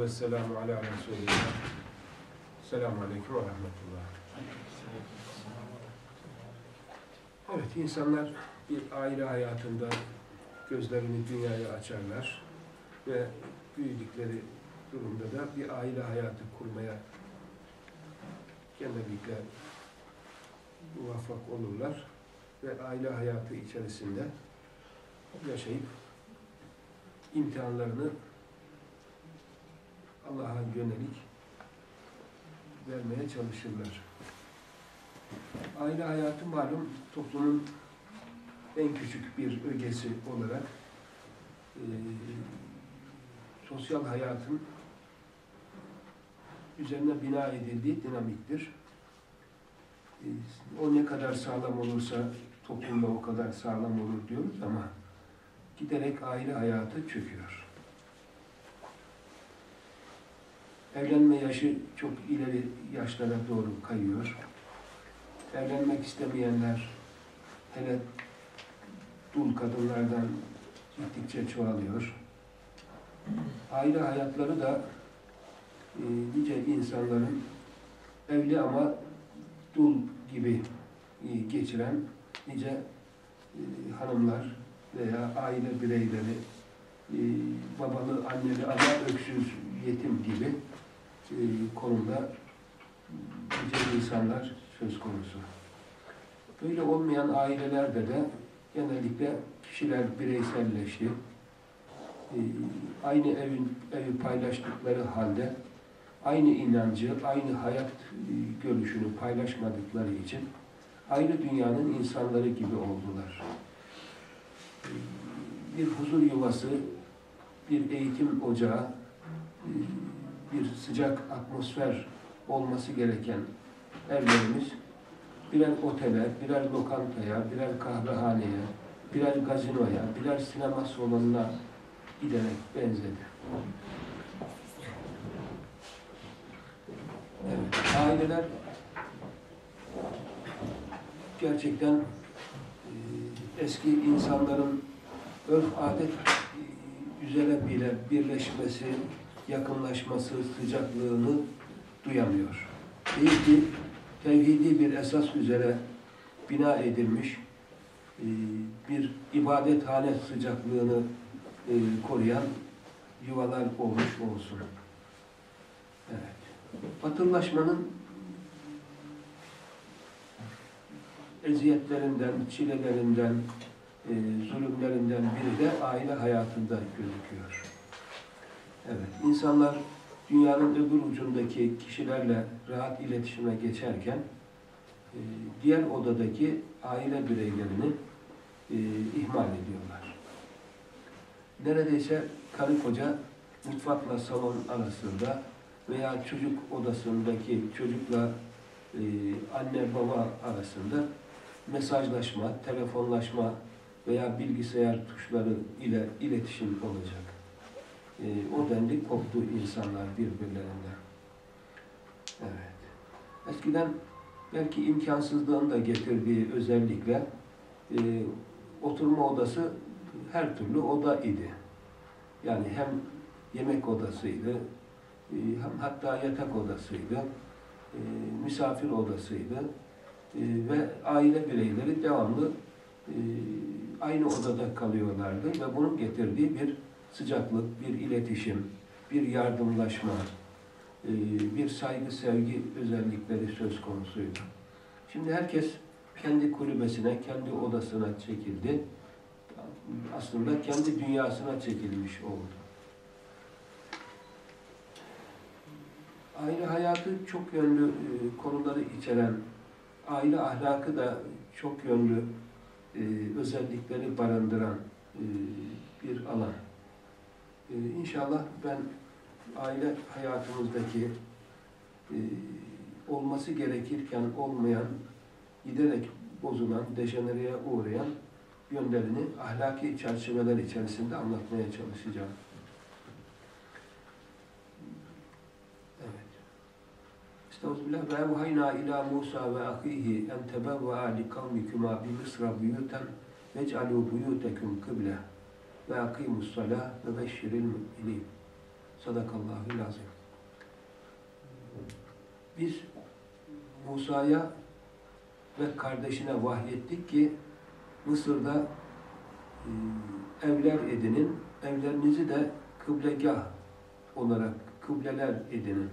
Ve selamu ala Resulillah. Selamun Aleyküm ve Rahmetullah. Evet, insanlar bir aile hayatında gözlerini dünyaya açarlar ve büyüdükleri durumda da bir aile hayatı kurmaya genellikle muvaffak olurlar ve aile hayatı içerisinde yaşayıp imtihanlarını Allah'a yönelik vermeye çalışırlar. Aile hayatı malum toplumun en küçük bir ögesi olarak e, sosyal hayatın üzerine bina edildiği dinamiktir. E, o ne kadar sağlam olursa toplumda o kadar sağlam olur diyoruz ama giderek aile hayatı çöküyor. Evlenme yaşı çok ileri yaşlara doğru kayıyor. Evlenmek istemeyenler hele dul kadınlardan gittikçe çoğalıyor. Aile hayatları da e, nice insanların evli ama dul gibi e, geçiren nice e, hanımlar veya aile bireyleri e, babalı, anneli ama öksüz, yetim gibi konumda nice insanlar söz konusu. Böyle olmayan ailelerde de genellikle kişiler bireyselleşti. E, aynı evin evi paylaştıkları halde aynı inancı, aynı hayat e, görüşünü paylaşmadıkları için ayrı dünyanın insanları gibi oldular. E, bir huzur yuvası, bir eğitim ocağı, e, bir sıcak atmosfer olması gereken evlerimiz birer otele, birer lokantaya, birer kahvehaneye, birer gazinoya, birer sinema salonuna giderek benzedi. Evet, aileler gerçekten e, eski insanların örf adet üzere bile birleşmesi, yakınlaşması, sıcaklığını duyamıyor. Değil ki tevhidi bir esas üzere bina edilmiş e, bir ibadethane sıcaklığını e, koruyan yuvalar olmuş olsun. Evet. Batılılaşmanın eziyetlerinden, çilelerinden, e, zulümlerinden biri de aile hayatında gözüküyor. Evet, insanlar dünyanın öbür ucundaki kişilerle rahat iletişime geçerken e, diğer odadaki aile bireylerini e, ihmal ediyorlar. Neredeyse karı koca mutfakla salon arasında veya çocuk odasındaki çocukla e, anne baba arasında mesajlaşma, telefonlaşma veya bilgisayar tuşları ile iletişim olacak. E, o denli koptu insanlar birbirlerinden. Evet. Eskiden belki imkansızlığın da getirdiği özellikle e, oturma odası her türlü oda idi. Yani hem yemek odasıydı, e, hem hatta yatak odasıydı, e, misafir odasıydı e, ve aile bireyleri devamlı e, aynı odada kalıyorlardı ve bunun getirdiği bir sıcaklık, bir iletişim, bir yardımlaşma, e, bir saygı, sevgi özellikleri söz konusuydu. Şimdi herkes kendi kulübesine, kendi odasına çekildi. Aslında kendi dünyasına çekilmiş oldu. Aile hayatı çok yönlü e, konuları içeren, aile ahlakı da çok yönlü e, özellikleri barındıran bir alan. E, inşallah ben aile hayatımızdaki e, olması gerekirken olmayan, giderek bozulan, dejenereye uğrayan yönlerini ahlaki çerçeveler içerisinde anlatmaya çalışacağım. Evet. Estağfirullah ve evhayna ila Musa ve ahihi en tebevve'a li kavmikuma bi Mısra buyuten vec'alû buyutekum kıble ve akimus salah ve beşşiril müminin. Sadakallahu lazım. Biz Musa'ya ve kardeşine vahyettik ki Mısır'da e, evler edinin, evlerinizi de kıblegah olarak kıbleler edinin.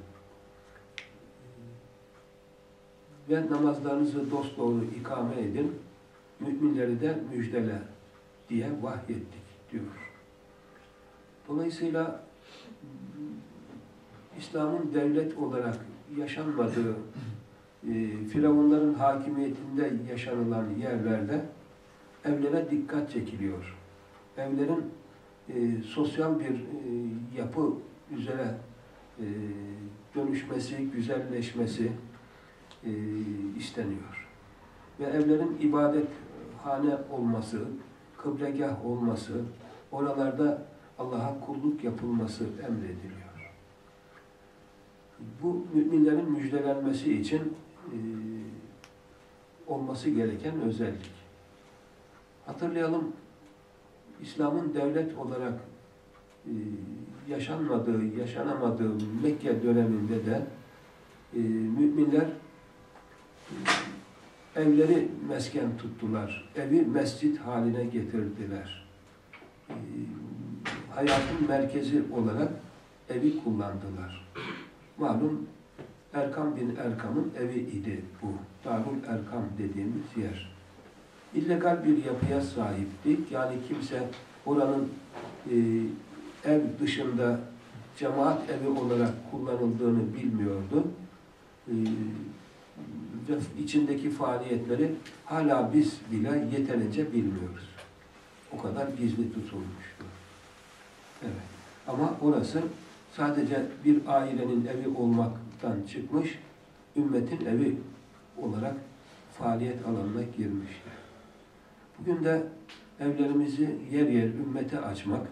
Ve namazlarınızı dosdoğru ikame edin, müminleri de müjdele diye vahyettik diyor. Dolayısıyla İslam'ın devlet olarak yaşanmadığı, e, Firavunların hakimiyetinde yaşanılan yerlerde evlere dikkat çekiliyor. Evlerin e, sosyal bir e, yapı üzere e, dönüşmesi, güzelleşmesi e, isteniyor. Ve evlerin ibadet hane olması, kıblegah olması, oralarda Allah'a kulluk yapılması emrediliyor. Bu müminlerin müjdelenmesi için e, olması gereken özellik. Hatırlayalım, İslam'ın devlet olarak e, yaşanmadığı, yaşanamadığı Mekke döneminde de e, müminler evleri mesken tuttular. Evi mescit haline getirdiler. E, hayatın merkezi olarak evi kullandılar. Malum Erkam bin Erkam'ın evi idi bu. Darul Erkam dediğimiz yer. İllegal bir yapıya sahiptik. Yani kimse oranın e, ev dışında cemaat evi olarak kullanıldığını bilmiyordu. E, içindeki faaliyetleri hala biz bile yeterince bilmiyoruz. O kadar gizli tutulmuştu. Evet. Ama orası sadece bir ailenin evi olmaktan çıkmış, ümmetin evi olarak faaliyet alanına girmiştir. Bugün de evlerimizi yer yer ümmete açmak,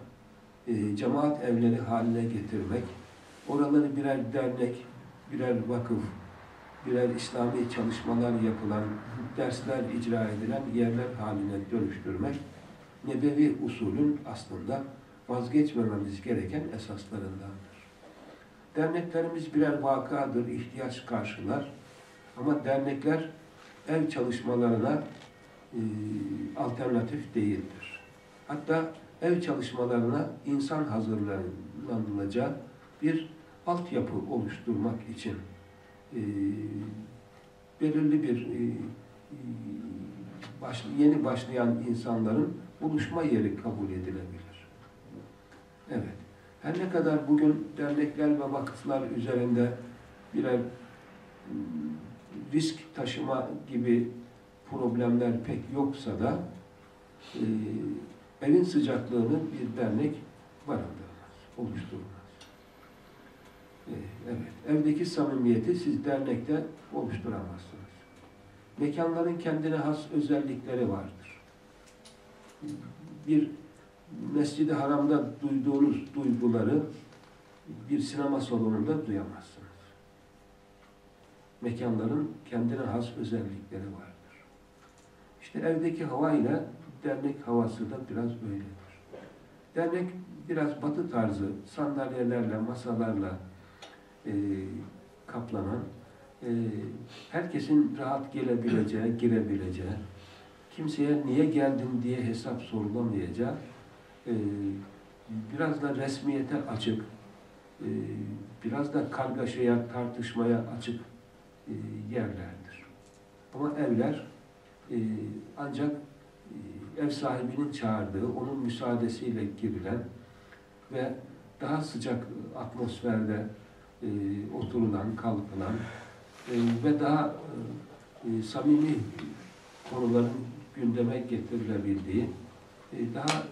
e, cemaat evleri haline getirmek, oraları birer dernek, birer vakıf, birer İslami çalışmalar yapılan, dersler icra edilen yerler haline dönüştürmek, nebevi usulün aslında vazgeçmememiz gereken esaslarındandır. Derneklerimiz birer vakadır, ihtiyaç karşılar. Ama dernekler ev çalışmalarına e, alternatif değildir. Hatta ev çalışmalarına insan hazırlanılacağı bir altyapı oluşturmak için e, belirli bir e, e baş, yeni başlayan insanların buluşma yeri kabul edilebilir. Evet. Her ne kadar bugün dernekler ve vakıflar üzerinde birer ıı, risk taşıma gibi problemler pek yoksa da e, evin sıcaklığını bir dernek barındırmaz, oluşturmaz. E, evet, evdeki samimiyeti siz dernekte oluşturamazsınız. Mekanların kendine has özellikleri vardır. Bir Mescid-i Haram'da duyduğunuz duyguları bir sinema salonunda duyamazsınız. Mekanların kendine has özellikleri vardır. İşte evdeki hava ile dernek havası da biraz öyledir. Dernek biraz batı tarzı sandalyelerle, masalarla e, kaplanan, e, herkesin rahat gelebileceği, girebileceği, kimseye niye geldin diye hesap sorulamayacağı e, biraz da resmiyete açık, e, biraz da kargaşaya, tartışmaya açık e, yerlerdir. Ama evler e, ancak e, ev sahibinin çağırdığı, onun müsaadesiyle girilen ve daha sıcak atmosferde e, oturulan, kalkılan e, ve daha e, samimi konuların gündeme getirilebildiği, e, daha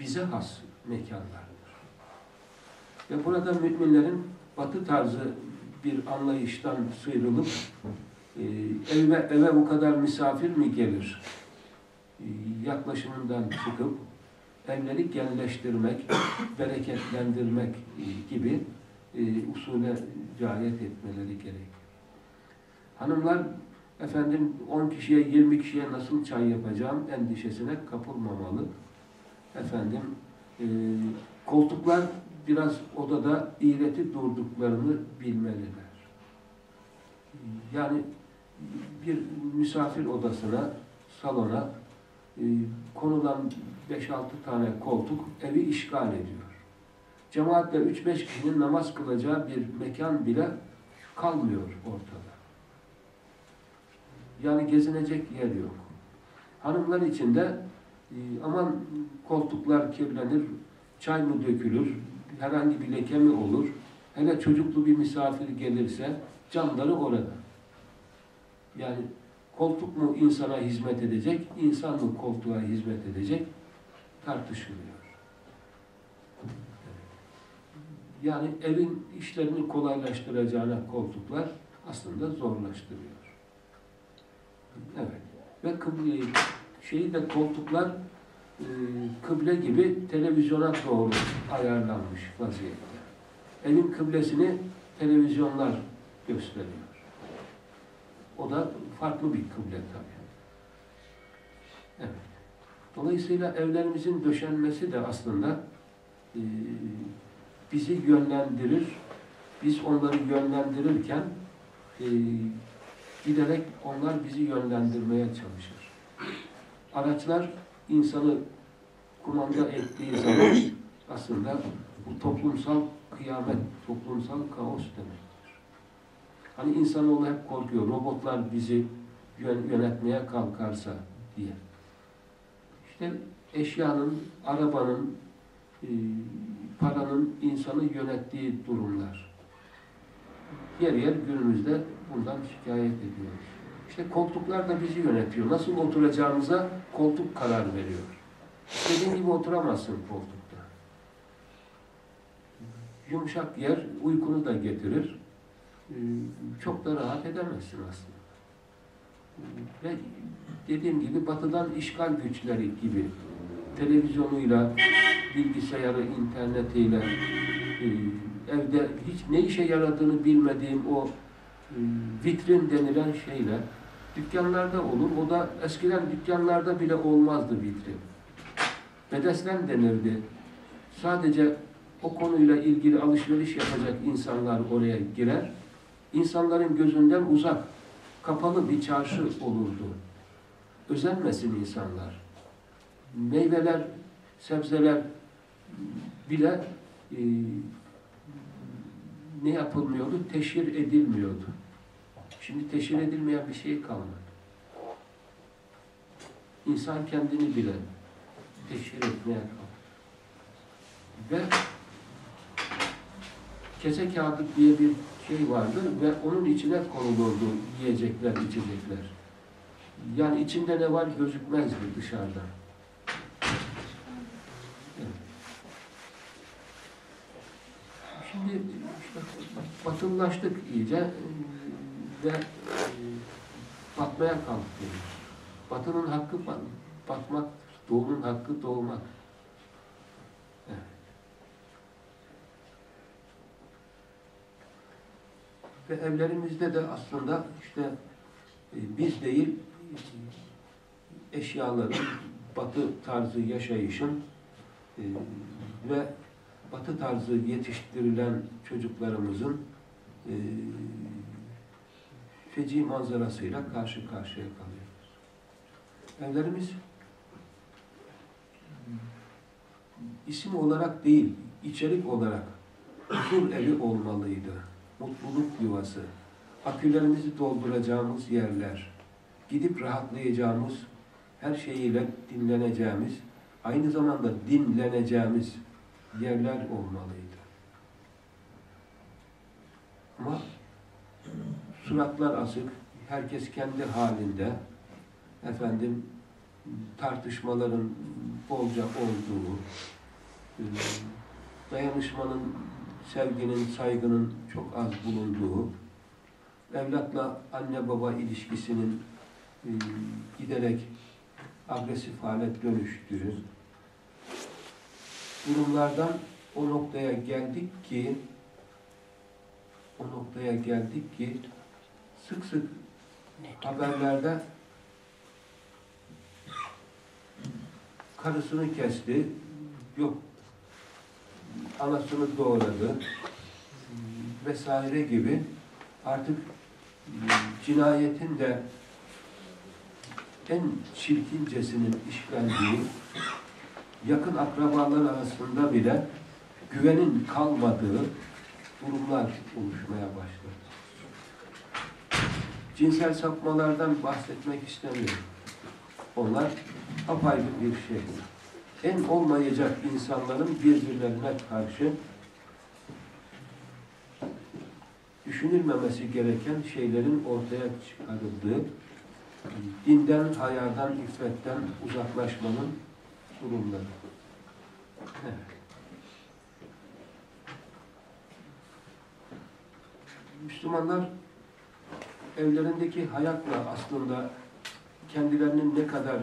bize has mekanlardır. Ve burada müminlerin batı tarzı bir anlayıştan sıyrılıp e, eve, eve bu kadar misafir mi gelir e, yaklaşımından çıkıp evleri genleştirmek, bereketlendirmek e, gibi e, usule riayet etmeleri gerekir. Hanımlar efendim 10 kişiye 20 kişiye nasıl çay yapacağım endişesine kapılmamalı efendim e, koltuklar biraz odada iğreti durduklarını bilmeliler. Yani bir misafir odasına, salona e, konulan 5-6 tane koltuk evi işgal ediyor. Cemaatle 3-5 kişinin namaz kılacağı bir mekan bile kalmıyor ortada. Yani gezinecek yer yok. Hanımlar için de e, aman koltuklar kirlenir, çay mı dökülür, herhangi bir leke mi olur, hele çocuklu bir misafir gelirse camları orada. Yani koltuk mu insana hizmet edecek, insan mı koltuğa hizmet edecek tartışılıyor. Yani evin işlerini kolaylaştıracağına koltuklar aslında zorlaştırıyor. Evet. Ve kıble, şeyi de koltuklar e, kıble gibi televizyona doğru ayarlanmış vaziyette. Evin kıblesini televizyonlar gösteriyor. O da farklı bir kıble tabii. Evet. Dolayısıyla evlerimizin döşenmesi de aslında e, bizi yönlendirir. Biz onları yönlendirirken e, giderek onlar bizi yönlendirmeye çalışır. Araçlar insanı kumanda ettiği zaman aslında bu toplumsal kıyamet, toplumsal kaos demektir. Hani insanoğlu hep korkuyor, robotlar bizi yön- yönetmeye kalkarsa diye. İşte eşyanın, arabanın, e, paranın insanı yönettiği durumlar. Yer yer günümüzde bundan şikayet ediyoruz. İşte koltuklar da bizi yönetiyor. Nasıl oturacağımıza koltuk karar veriyor. Dediğin gibi oturamazsın koltukta. Yumuşak yer uykunu da getirir. Ee, Çok da rahat edemezsin aslında. Ve dediğim gibi batıdan işgal güçleri gibi televizyonuyla, bilgisayarı, internetiyle, e, evde hiç ne işe yaradığını bilmediğim o e, vitrin denilen şeyle dükkanlarda olur. O da eskiden dükkanlarda bile olmazdı vitrin. Bedeslen denirdi. Sadece o konuyla ilgili alışveriş yapacak insanlar oraya girer. İnsanların gözünden uzak, kapalı bir çarşı olurdu. Özenmesin insanlar. Meyveler, sebzeler bile e, ne yapılmıyordu? Teşhir edilmiyordu. Şimdi teşhir edilmeyen bir şey kalmadı. İnsan kendini bile teşhir etmeye kalktı. Ve kese kağıdı diye bir şey vardı ve onun içine konulurdu yiyecekler, içecekler. Yani içinde ne var gözükmezdi dışarıdan. Evet. Şimdi işte batılılaştık iyice e, ve e, batmaya kalktık. Batının hakkı bat- batmak, doğunun hakkı doğmak. Ve evlerimizde de aslında işte e, biz değil eşyaların, batı tarzı yaşayışın e, ve batı tarzı yetiştirilen çocuklarımızın e, feci manzarasıyla karşı karşıya kalıyoruz. Evlerimiz isim olarak değil, içerik olarak huzur evi olmalıydı. Mutluluk yuvası, akülerimizi dolduracağımız yerler, gidip rahatlayacağımız, her şeyiyle dinleneceğimiz, aynı zamanda dinleneceğimiz yerler olmalıydı. Ama suratlar asık, herkes kendi halinde, efendim tartışmaların bolca olduğu, dayanışmanın, sevginin, saygının çok az bulunduğu, evlatla anne baba ilişkisinin e, giderek agresif hale dönüştüğü durumlardan o noktaya geldik ki o noktaya geldik ki sık sık haberlerde karısını kesti, yok anasını doğradı vesaire gibi artık cinayetin de en çirkincesinin işlendiği yakın akrabalar arasında bile güvenin kalmadığı durumlar oluşmaya başladı. Cinsel sapmalardan bahsetmek istemiyorum. Onlar apayrı bir şey. En olmayacak insanların birbirlerine karşı düşünülmemesi gereken şeylerin ortaya çıkarıldığı, dinden, hayadan, iffetten uzaklaşmanın durumları. Müslümanlar evlerindeki hayatla aslında kendilerinin ne kadar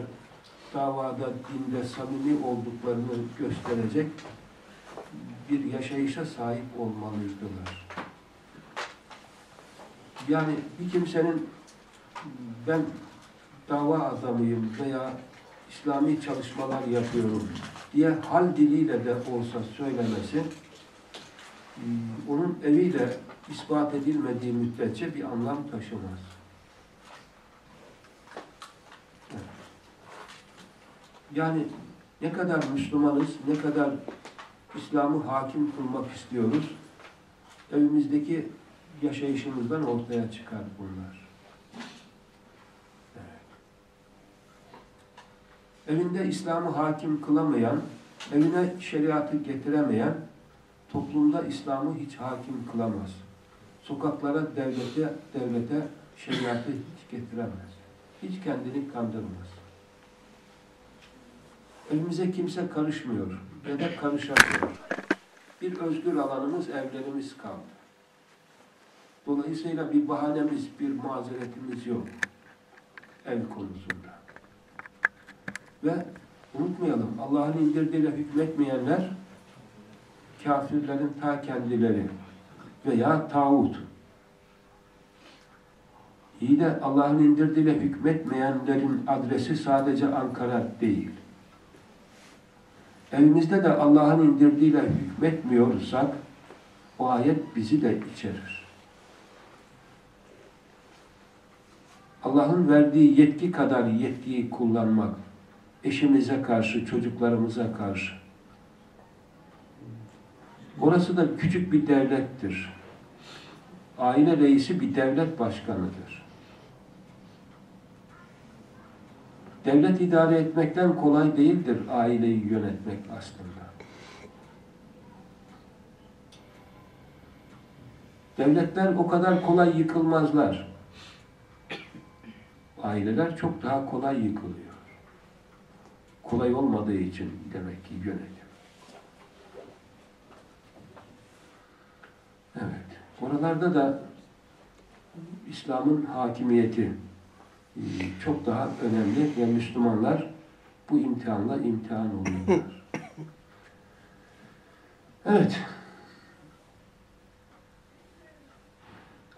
davada, dinde samimi olduklarını gösterecek bir yaşayışa sahip olmalıydılar. Yani bir kimsenin ben dava adamıyım veya İslami çalışmalar yapıyorum diye hal diliyle de olsa söylemesi onun eviyle ispat edilmediği müddetçe bir anlam taşımaz. Yani ne kadar Müslümanız, ne kadar İslam'ı hakim kılmak istiyoruz, evimizdeki yaşayışımızdan ortaya çıkar bunlar. Evet. Evinde İslam'ı hakim kılamayan, evine şeriatı getiremeyen, toplumda İslam'ı hiç hakim kılamaz. Sokaklara, devlete, devlete şeriatı hiç getiremez. Hiç kendini kandırmaz. Evimize kimse karışmıyor ya da karışamıyor. Bir özgür alanımız, evlerimiz kaldı. Dolayısıyla bir bahanemiz, bir mazeretimiz yok ev konusunda. Ve unutmayalım, Allah'ın indirdiğiyle hükmetmeyenler kafirlerin ta kendileri veya tağut. İyi de Allah'ın indirdiğiyle hükmetmeyenlerin adresi sadece Ankara değil. Evimizde de Allah'ın indirdiğiyle hükmetmiyorsak o ayet bizi de içerir. Allah'ın verdiği yetki kadar yetkiyi kullanmak, eşimize karşı, çocuklarımıza karşı. Orası da küçük bir devlettir. Aile reisi bir devlet başkanıdır. Devlet idare etmekten kolay değildir aileyi yönetmek aslında. Devletler o kadar kolay yıkılmazlar. Aileler çok daha kolay yıkılıyor. Kolay olmadığı için demek ki yönetim. Evet. Oralarda da İslam'ın hakimiyeti çok daha önemli ve Müslümanlar bu imtihanla imtihan oluyorlar. Evet.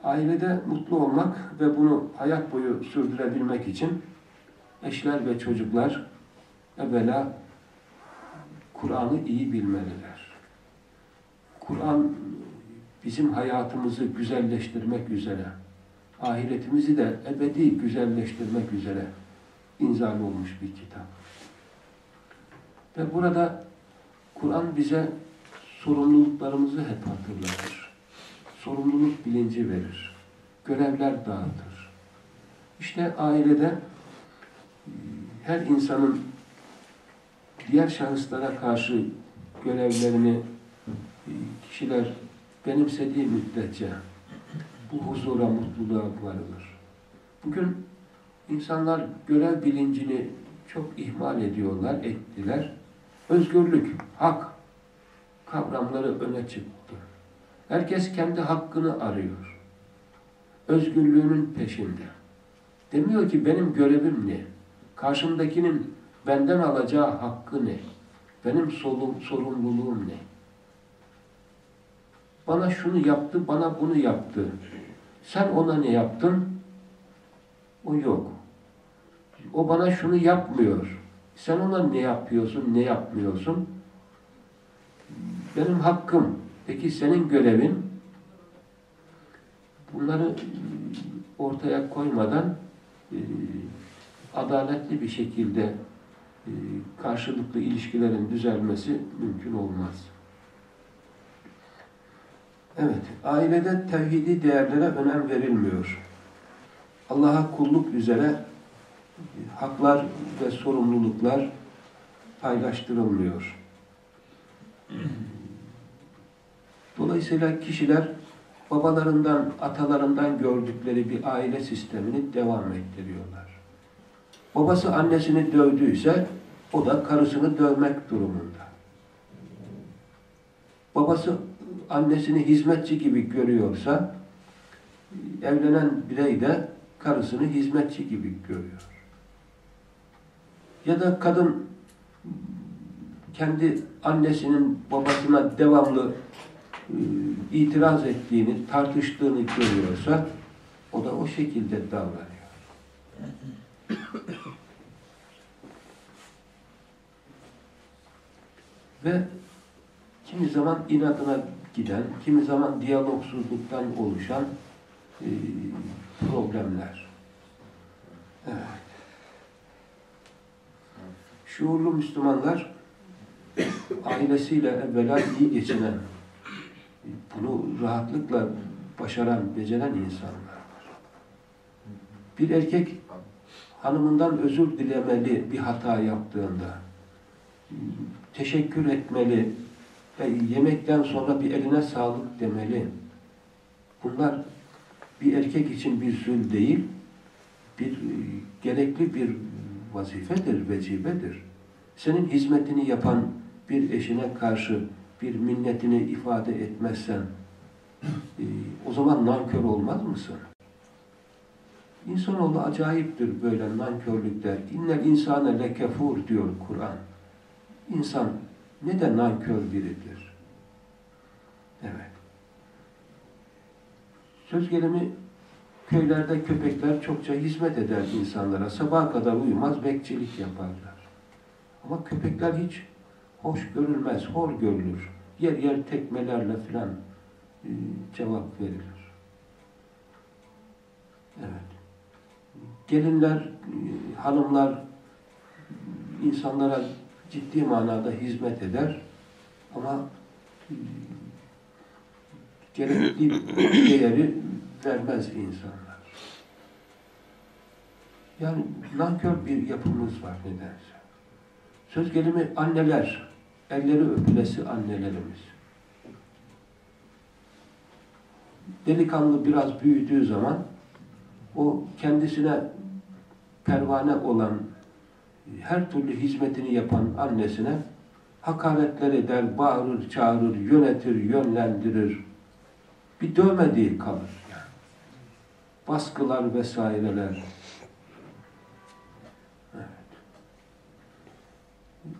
Ailede mutlu olmak ve bunu hayat boyu sürdürebilmek için eşler ve çocuklar evvela Kur'an'ı iyi bilmeliler. Kur'an bizim hayatımızı güzelleştirmek üzere, ahiretimizi de ebedi güzelleştirmek üzere inzal olmuş bir kitap. Ve burada Kur'an bize sorumluluklarımızı hep hatırlatır. Sorumluluk bilinci verir. Görevler dağıtır. İşte ailede her insanın diğer şahıslara karşı görevlerini kişiler benimsediği müddetçe bu huzura, mutluluğa varılır. Bugün insanlar görev bilincini çok ihmal ediyorlar, ettiler. Özgürlük, hak kavramları öne çıktı. Herkes kendi hakkını arıyor. Özgürlüğünün peşinde. Demiyor ki benim görevim ne? Karşımdakinin benden alacağı hakkı ne? Benim sorumluluğum ne? Bana şunu yaptı, bana bunu yaptı. Sen ona ne yaptın? O yok. O bana şunu yapmıyor. Sen ona ne yapıyorsun, ne yapmıyorsun? benim hakkım. Peki senin görevin bunları ortaya koymadan e, adaletli bir şekilde e, karşılıklı ilişkilerin düzelmesi mümkün olmaz. Evet, ailede tevhidi değerlere önem verilmiyor. Allah'a kulluk üzere haklar ve sorumluluklar paylaştırılmıyor. Dolayısıyla kişiler babalarından, atalarından gördükleri bir aile sistemini devam ettiriyorlar. Babası annesini dövdüyse o da karısını dövmek durumunda. Babası annesini hizmetçi gibi görüyorsa evlenen birey de karısını hizmetçi gibi görüyor. Ya da kadın kendi annesinin babasına devamlı e, itiraz ettiğini, tartıştığını görüyorsa o da o şekilde davranıyor. Ve kimi zaman inadına giden, kimi zaman diyalogsuzluktan oluşan e, problemler. Evet. Şuurlu Müslümanlar ailesiyle evvela iyi geçinen, bunu rahatlıkla başaran, beceren insanlardır. Bir erkek hanımından özür dilemeli bir hata yaptığında, teşekkür etmeli ve yemekten sonra bir eline sağlık demeli. Bunlar bir erkek için bir zül değil, bir e, gerekli bir vazifedir, vecibedir. Senin hizmetini yapan bir eşine karşı bir minnetini ifade etmezsen e, o zaman nankör olmaz mısın? İnsanoğlu acayiptir böyle nankörlükler. İnnel insane lekefur diyor Kur'an. İnsan ne de nankör biridir. Evet. Söz gelimi köylerde köpekler çokça hizmet eder insanlara. Sabaha kadar uyumaz, bekçilik yaparlar. Ama köpekler hiç hoş görülmez, hor görülür. Yer yer tekmelerle filan e, cevap verilir. Evet. Gelinler, e, hanımlar insanlara ciddi manada hizmet eder ama e, gerekli değeri vermez insanlar. Yani nankör bir yapımız var nedense. Söz gelimi anneler, elleri öpülesi annelerimiz. Delikanlı biraz büyüdüğü zaman o kendisine pervane olan her türlü hizmetini yapan annesine hakaretler eder, bağırır, çağırır, yönetir, yönlendirir. Bir dövmediği kalır yani. Baskılar vesaireler. Evet.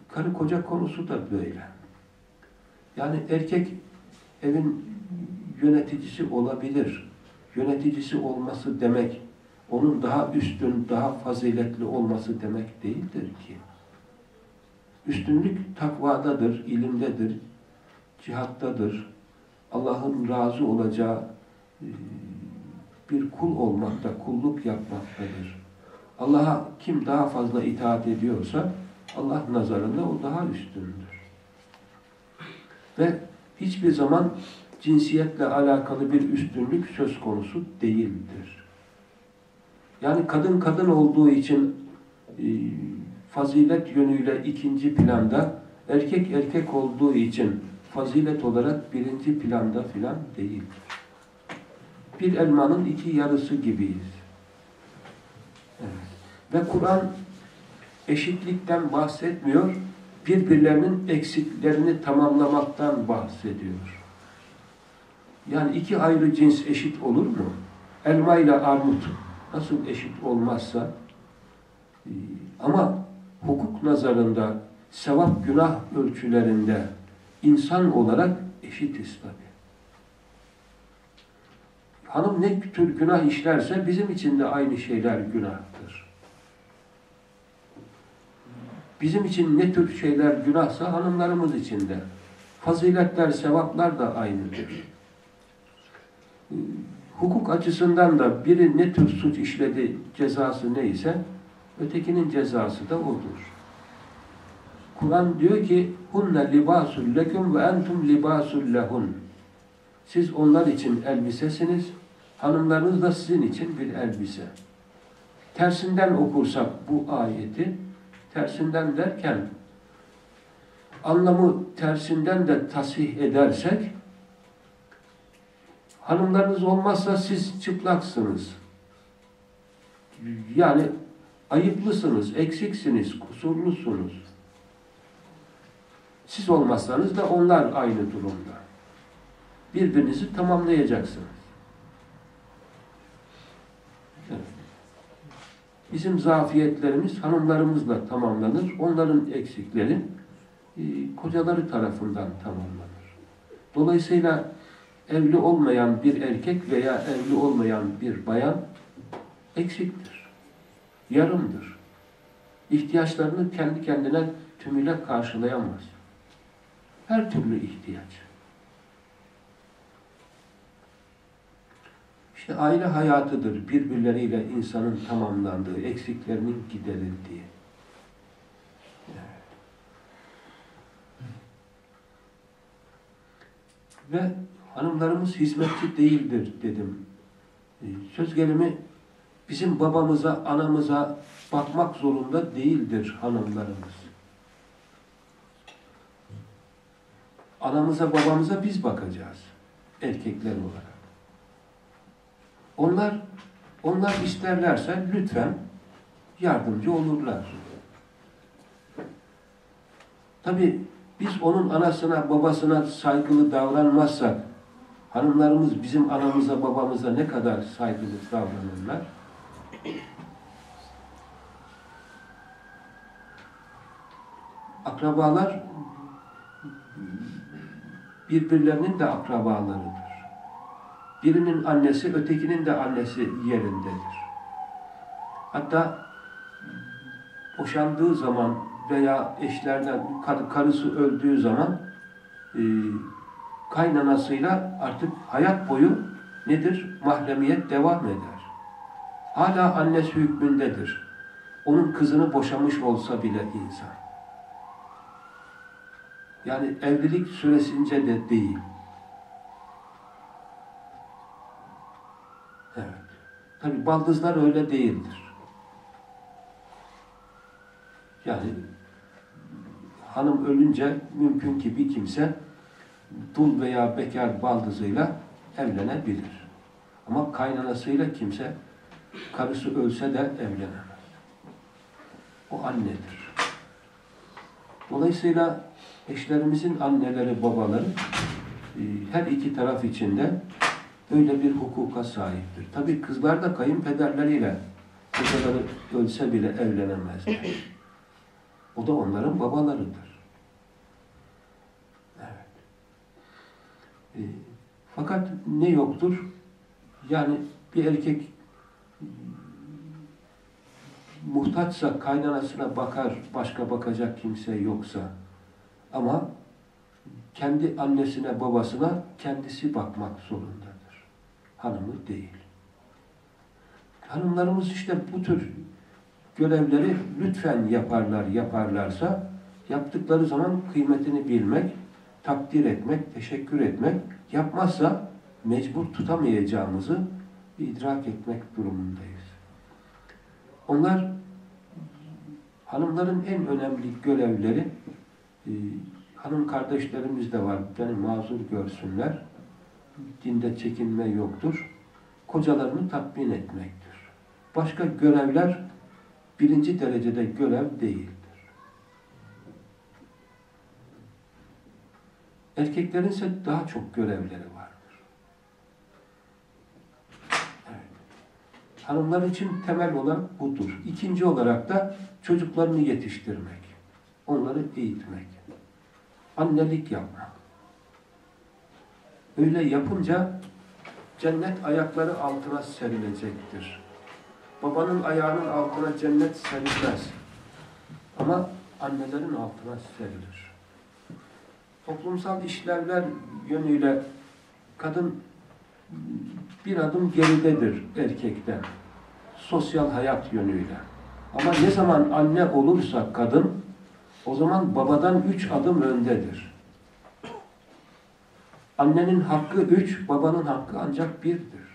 Karı koca konusu da böyle. Yani erkek evin yöneticisi olabilir. Yöneticisi olması demek onun daha üstün, daha faziletli olması demek değildir ki. Üstünlük takvadadır, ilimdedir, cihattadır. Allah'ın razı olacağı e, bir kul olmakta, kulluk yapmaktadır. Allah'a kim daha fazla itaat ediyorsa Allah nazarında o daha üstündür. Ve hiçbir zaman cinsiyetle alakalı bir üstünlük söz konusu değildir. Yani kadın kadın olduğu için e, fazilet yönüyle ikinci planda, erkek erkek olduğu için fazilet olarak birinci planda filan değildir. Bir elmanın iki yarısı gibiyiz. Evet. Ve Kur'an eşitlikten bahsetmiyor, birbirlerinin eksiklerini tamamlamaktan bahsediyor. Yani iki ayrı cins eşit olur mu? Elma ile armut nasıl eşit olmazsa e, ama hukuk nazarında sevap günah ölçülerinde insan olarak eşitiz tabi. Hanım ne tür günah işlerse bizim için de aynı şeyler günahtır. Bizim için ne tür şeyler günahsa hanımlarımız için de. Faziletler, sevaplar da aynıdır. Hukuk açısından da biri ne tür suç işledi, cezası neyse, ötekinin cezası da odur. Kur'an diyor ki, hunne libasul leküm ve entum libasul lehun. Siz onlar için elbisesiniz, hanımlarınız da sizin için bir elbise. Tersinden okursak bu ayeti, tersinden derken anlamı tersinden de tasih edersek hanımlarınız olmazsa siz çıplaksınız. Yani ayıplısınız, eksiksiniz, kusurlusunuz. Siz olmazsanız da onlar aynı durumda. Birbirinizi tamamlayacaksınız. Bizim zafiyetlerimiz hanımlarımızla tamamlanır. Onların eksikleri e, kocaları tarafından tamamlanır. Dolayısıyla evli olmayan bir erkek veya evli olmayan bir bayan eksiktir. Yarımdır. İhtiyaçlarını kendi kendine tümüyle karşılayamaz. Her türlü ihtiyaç. İşte aile hayatıdır. Birbirleriyle insanın tamamlandığı, eksiklerinin giderildiği. Ve hanımlarımız hizmetçi değildir dedim. E, Söz gelimi bizim babamıza, anamıza bakmak zorunda değildir hanımlarımız. Anamıza, babamıza biz bakacağız. Erkekler olarak. Onlar onlar isterlerse lütfen yardımcı olurlar. Tabi biz onun anasına, babasına saygılı davranmazsak, hanımlarımız bizim anamıza, babamıza ne kadar saygılı davranırlar? Akrabalar birbirlerinin de akrabalarıdır. Birinin annesi ötekinin de annesi yerindedir. Hatta boşandığı zaman veya eşlerden kar, karısı öldüğü zaman e, kaynanasıyla artık hayat boyu nedir? Mahremiyet devam eder. Hala annesi hükmündedir. Onun kızını boşamış olsa bile insan. Yani evlilik süresince de değil. Evet. Tabi baldızlar öyle değildir. Yani hanım ölünce mümkün ki bir kimse dul veya bekar baldızıyla evlenebilir. Ama kaynanasıyla kimse karısı ölse de evlenemez. O annedir. Dolayısıyla eşlerimizin anneleri, babaları e, her iki taraf içinde böyle bir hukuka sahiptir. Tabi kızlar da kayınpederleriyle kocaları ölse bile evlenemezler. O da onların babalarıdır. Evet. E, fakat ne yoktur? Yani bir erkek muhtaçsa kaynanasına bakar, başka bakacak kimse yoksa ama kendi annesine, babasına kendisi bakmak zorundadır. Hanımı değil. Hanımlarımız işte bu tür görevleri lütfen yaparlar, yaparlarsa yaptıkları zaman kıymetini bilmek, takdir etmek, teşekkür etmek, yapmazsa mecbur tutamayacağımızı idrak etmek durumundayız. Onlar hanımların en önemli görevleri e, hanım kardeşlerimiz de var. Beni mazur görsünler. Dinde çekinme yoktur. Kocalarını tatmin etmektir. Başka görevler birinci derecede görev değildir. Erkeklerin ise daha çok görevleri vardır. Evet. Hanımlar için temel olan budur. İkinci olarak da çocuklarını yetiştirmek, onları eğitmek, annelik yapmak. Öyle yapınca cennet ayakları altına serilecektir. Babanın ayağının altına cennet serilmez. Ama annelerin altına serilir. Toplumsal işlevler yönüyle kadın bir adım geridedir erkekten. Sosyal hayat yönüyle. Ama ne zaman anne olursa kadın, o zaman babadan üç adım öndedir. Annenin hakkı üç, babanın hakkı ancak birdir.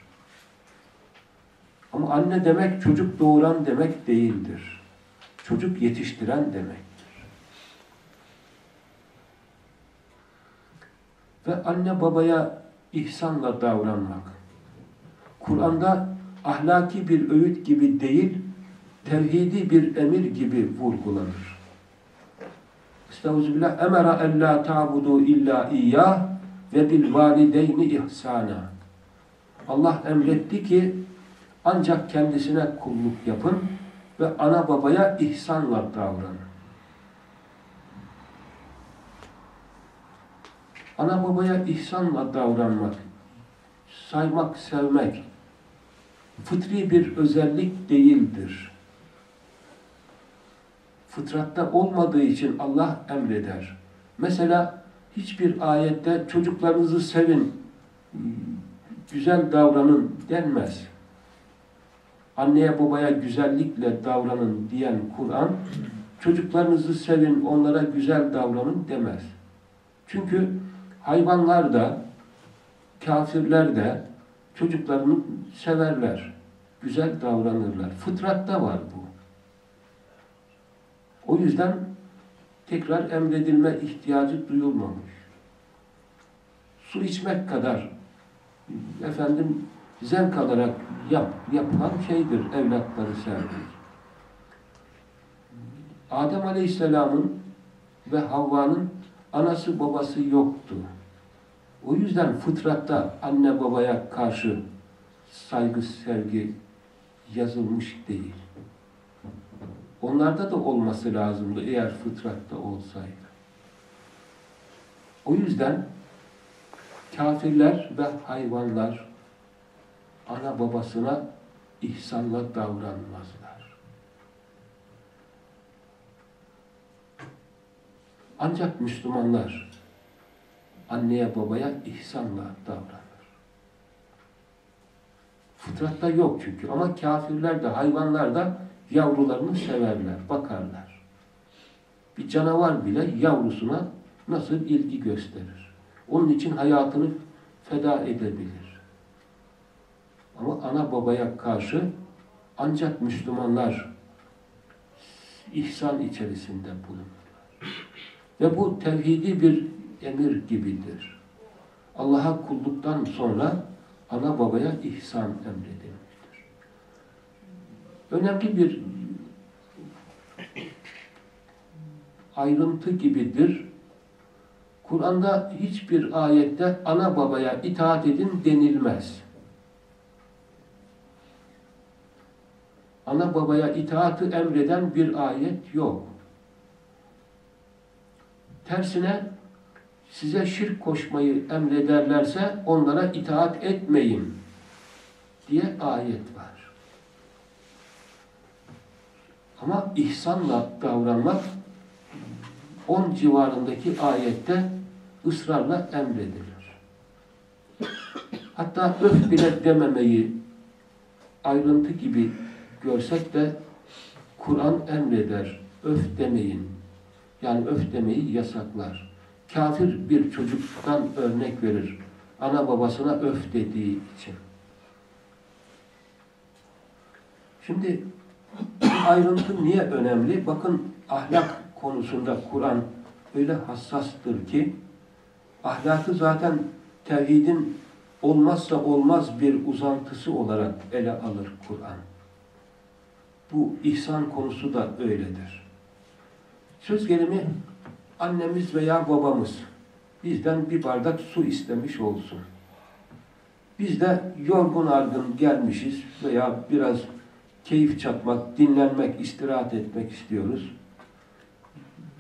Ama anne demek çocuk doğuran demek değildir. Çocuk yetiştiren demektir. Ve anne babaya ihsanla davranmak. Kur'an'da ahlaki bir öğüt gibi değil, tevhidi bir emir gibi vurgulanır. Estağfirullah. Emera en la ta'budu illa iyyah ve bil valideyni ihsana. Allah emretti ki ancak kendisine kulluk yapın ve ana babaya ihsanla davranın. Ana babaya ihsanla davranmak, saymak, sevmek fıtri bir özellik değildir. Fıtratta olmadığı için Allah emreder. Mesela hiçbir ayette çocuklarınızı sevin, güzel davranın denmez. Anneye babaya güzellikle davranın diyen Kur'an, çocuklarınızı sevin, onlara güzel davranın demez. Çünkü hayvanlar da, kafirler de çocuklarını severler, güzel davranırlar. Fıtratta var bu. O yüzden tekrar emredilme ihtiyacı duyulmamış. Su içmek kadar efendim zevk alarak yap, yapılan şeydir evlatları sevmek. Adem Aleyhisselam'ın ve Havva'nın anası babası yoktu. O yüzden fıtratta anne babaya karşı saygı, sevgi yazılmış değil. Onlarda da olması lazımdı eğer fıtratta olsaydı. O yüzden kafirler ve hayvanlar ana babasına ihsanla davranmazlar. Ancak Müslümanlar anneye babaya ihsanla davranır. Fıtratta yok çünkü ama kafirler de hayvanlar da yavrularını severler, bakarlar. Bir canavar bile yavrusuna nasıl ilgi gösterir. Onun için hayatını feda edebilir. Ama ana babaya karşı ancak Müslümanlar ihsan içerisinde bulunurlar. Ve bu tevhidi bir emir gibidir. Allah'a kulluktan sonra ana babaya ihsan emredilmiştir. Önemli bir ayrıntı gibidir. Kur'an'da hiçbir ayette ana babaya itaat edin denilmez. Ana babaya itaatı emreden bir ayet yok. Tersine size şirk koşmayı emrederlerse onlara itaat etmeyin diye ayet var. Ama ihsanla davranmak on civarındaki ayette ısrarla emredilir. Hatta öf bile dememeyi ayrıntı gibi görsek de Kur'an emreder. Öf demeyin. Yani öf demeyi yasaklar. Kafir bir çocuktan örnek verir. Ana babasına öf dediği için. Şimdi ayrıntı niye önemli? Bakın ahlak konusunda Kur'an öyle hassastır ki ahlakı zaten tevhidin olmazsa olmaz bir uzantısı olarak ele alır Kur'an. Bu ihsan konusu da öyledir. Söz gelimi annemiz veya babamız bizden bir bardak su istemiş olsun. Biz de yorgun argın gelmişiz veya biraz keyif çatmak, dinlenmek, istirahat etmek istiyoruz.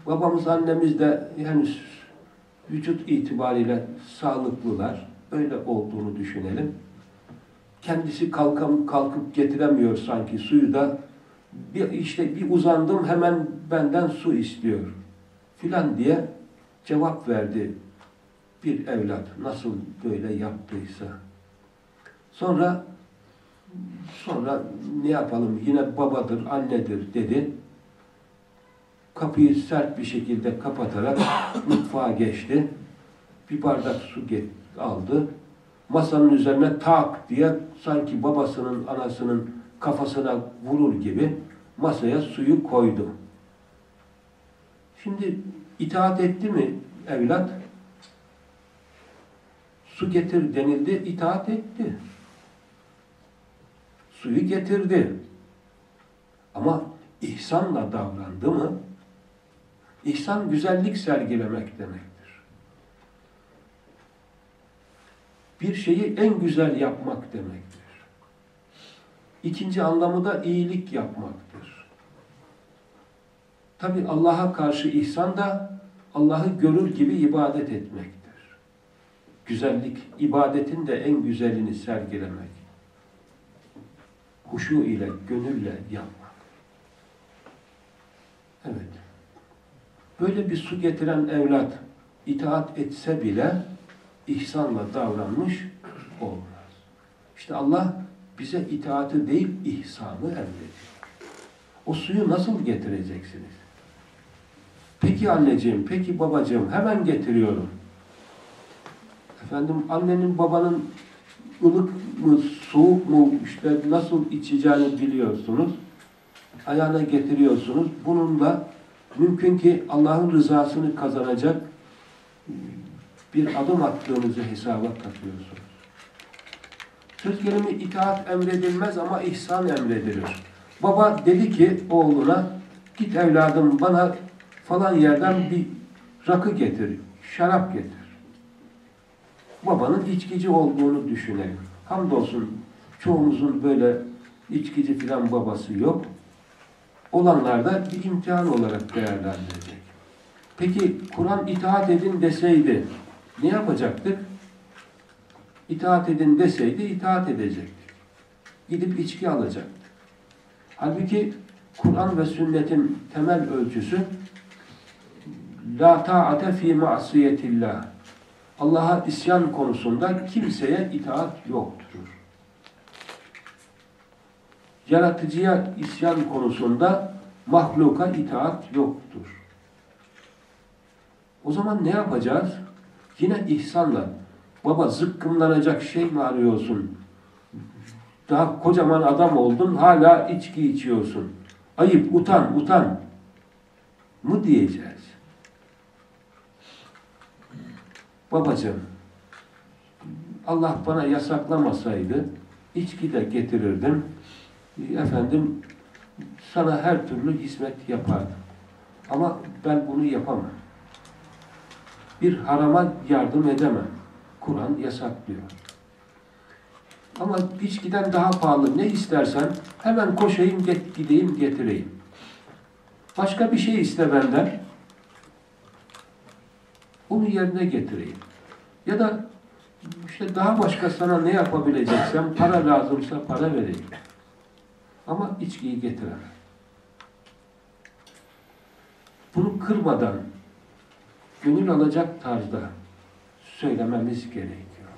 Babamız, annemiz de henüz vücut itibariyle sağlıklılar. Öyle olduğunu düşünelim. Kendisi kalkam, kalkıp getiremiyor sanki suyu da bir, işte bir uzandım hemen benden su istiyor filan diye cevap verdi bir evlat nasıl böyle yaptıysa. Sonra sonra ne yapalım yine babadır, annedir dedi. Kapıyı sert bir şekilde kapatarak mutfağa geçti. Bir bardak su aldı. Masanın üzerine tak diye sanki babasının, anasının kafasına vurur gibi masaya suyu koydu. Şimdi itaat etti mi evlat? Su getir denildi, itaat etti. Suyu getirdi. Ama ihsanla davrandı mı? İhsan güzellik sergilemek demektir. Bir şeyi en güzel yapmak demektir. İkinci anlamı da iyilik yapmaktır. Tabi Allah'a karşı ihsan da Allah'ı görür gibi ibadet etmektir. Güzellik, ibadetin de en güzelini sergilemek. Huşu ile, gönülle yapmak. Evet. Böyle bir su getiren evlat itaat etse bile ihsanla davranmış olmaz. İşte Allah bize itaati değil ihsanı emrediyor. O suyu nasıl getireceksiniz? Peki anneciğim, peki babacığım hemen getiriyorum. Efendim annenin babanın ılık mı, soğuk mu, işte nasıl içeceğini biliyorsunuz. Ayağına getiriyorsunuz. Bununla mümkün ki Allah'ın rızasını kazanacak bir adım attığınızı hesaba katıyorsunuz. Söz gelimi itaat emredilmez ama ihsan emredilir. Baba dedi ki oğluna git evladım bana falan yerden bir rakı getir, şarap getir. Babanın içkici olduğunu düşünelim. Hamdolsun çoğumuzun böyle içkici filan babası yok. Olanlarda bir imtihan olarak değerlendirecek. Peki Kur'an itaat edin deseydi ne yapacaktık? İtaat edin deseydi itaat edecektik. Gidip içki alacaktık. Halbuki Kur'an ve sünnetin temel ölçüsü La ta'ate fi ma'siyetillah. Allah'a isyan konusunda kimseye itaat yoktur. Yaratıcıya isyan konusunda mahluka itaat yoktur. O zaman ne yapacağız? Yine ihsanla. Baba zıkkımlanacak şey mi arıyorsun? Daha kocaman adam oldun, hala içki içiyorsun. Ayıp, utan, utan mı diyeceğiz? Babacığım, Allah bana yasaklamasaydı içki de getirirdim. Efendim, sana her türlü hizmet yapardım. Ama ben bunu yapamam. Bir harama yardım edemem. Kur'an yasaklıyor. Ama içkiden daha pahalı ne istersen hemen koşayım, gideyim, getireyim. Başka bir şey iste benden. Onu yerine getireyim. Ya da işte daha başka sana ne yapabileceksem para lazımsa para vereyim. Ama içkiyi getiremem. Bunu kırmadan gönül alacak tarzda söylememiz gerekiyor.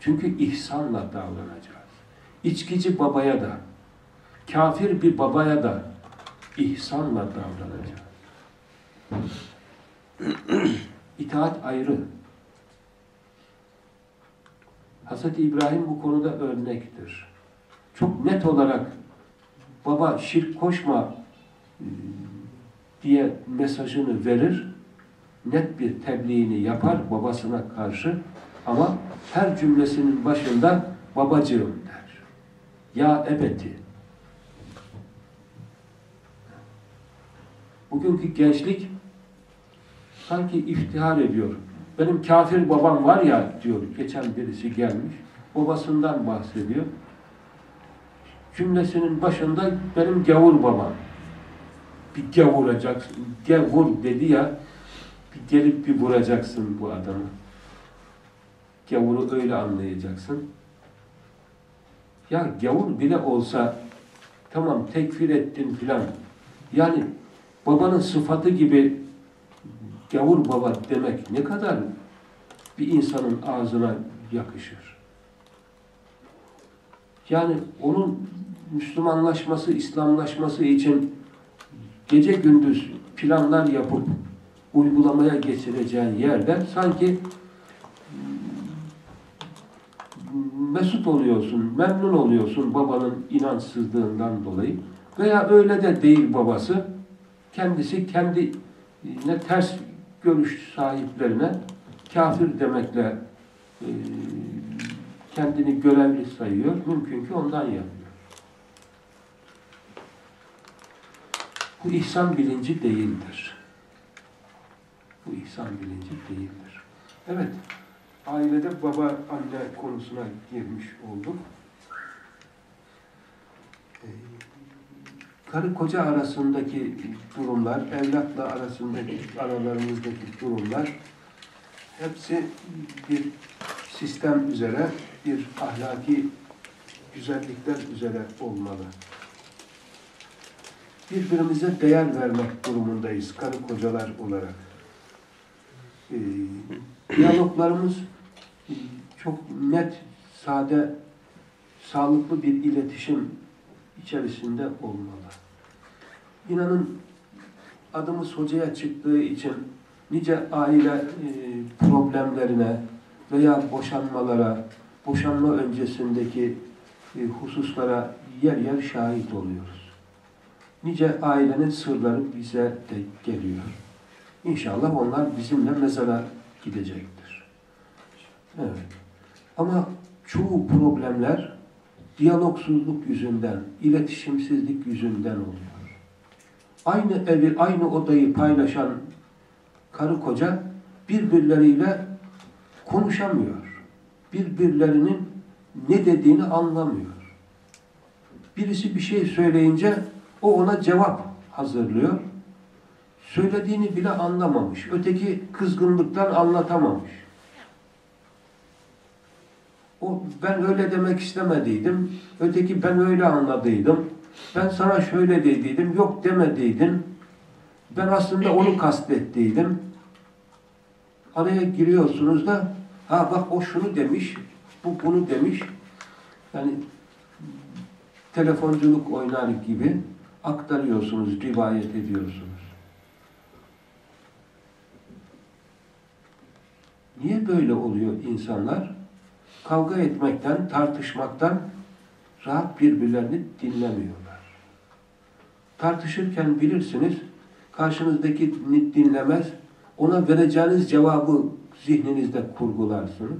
Çünkü ihsanla davranacağız. İçkici babaya da, kafir bir babaya da ihsanla davranacağız. İtaat ayrı. Hz. İbrahim bu konuda örnektir. Çok net olarak baba şirk koşma diye mesajını verir. Net bir tebliğini yapar babasına karşı ama her cümlesinin başında babacığım der. Ya ebeti. Bugünkü gençlik sanki iftihar ediyor. Benim kafir babam var ya diyor. Geçen birisi gelmiş. Babasından bahsediyor. Cümlesinin başında benim gavur babam. Bir gavuracaksın. Gavur dedi ya bir gelip bir vuracaksın bu adamı. Gavuru öyle anlayacaksın. Ya gavur bile olsa tamam tekfir ettin filan. Yani babanın sıfatı gibi gavur baba demek ne kadar bir insanın ağzına yakışır. Yani onun Müslümanlaşması, İslamlaşması için gece gündüz planlar yapıp uygulamaya geçireceğin yerde sanki mesut oluyorsun, memnun oluyorsun babanın inançsızlığından dolayı. Veya öyle de değil babası. Kendisi kendi ne ters görüş sahiplerine kafir demekle e, kendini görevli sayıyor. Mümkün ki ondan yapıyor. Bu ihsan bilinci değildir. Bu ihsan bilinci değildir. Evet, ailede baba anne konusuna girmiş olduk. Karı koca arasındaki durumlar, evlatla arasındaki aralarımızdaki durumlar hepsi bir sistem üzere, bir ahlaki güzellikler üzere olmalı. Birbirimize değer vermek durumundayız karı kocalar olarak. Ee, diyaloglarımız e, çok net, sade, sağlıklı bir iletişim içerisinde olmalı. İnanın adımız hocaya çıktığı için nice aile e, problemlerine veya boşanmalara, boşanma öncesindeki e, hususlara yer yer şahit oluyoruz. Nice ailenin sırları bize de geliyor. İnşallah onlar bizimle mezara gidecektir. Evet. Ama çoğu problemler diyalogsuzluk yüzünden, iletişimsizlik yüzünden oluyor. Aynı evi, aynı odayı paylaşan karı koca birbirleriyle konuşamıyor. Birbirlerinin ne dediğini anlamıyor. Birisi bir şey söyleyince o ona cevap hazırlıyor. Söylediğini bile anlamamış. Öteki kızgınlıktan anlatamamış. O ben öyle demek istemediydim. Öteki ben öyle anladıydım. Ben sana şöyle dediydim. Yok demediydin. Ben aslında onu kastettiydim. Araya giriyorsunuz da ha bak o şunu demiş, bu bunu demiş. Yani telefonculuk oynar gibi aktarıyorsunuz, rivayet ediyorsunuz. Niye böyle oluyor insanlar? Kavga etmekten, tartışmaktan rahat birbirlerini dinlemiyorlar. Tartışırken bilirsiniz, karşınızdaki dinlemez, ona vereceğiniz cevabı zihninizde kurgularsınız.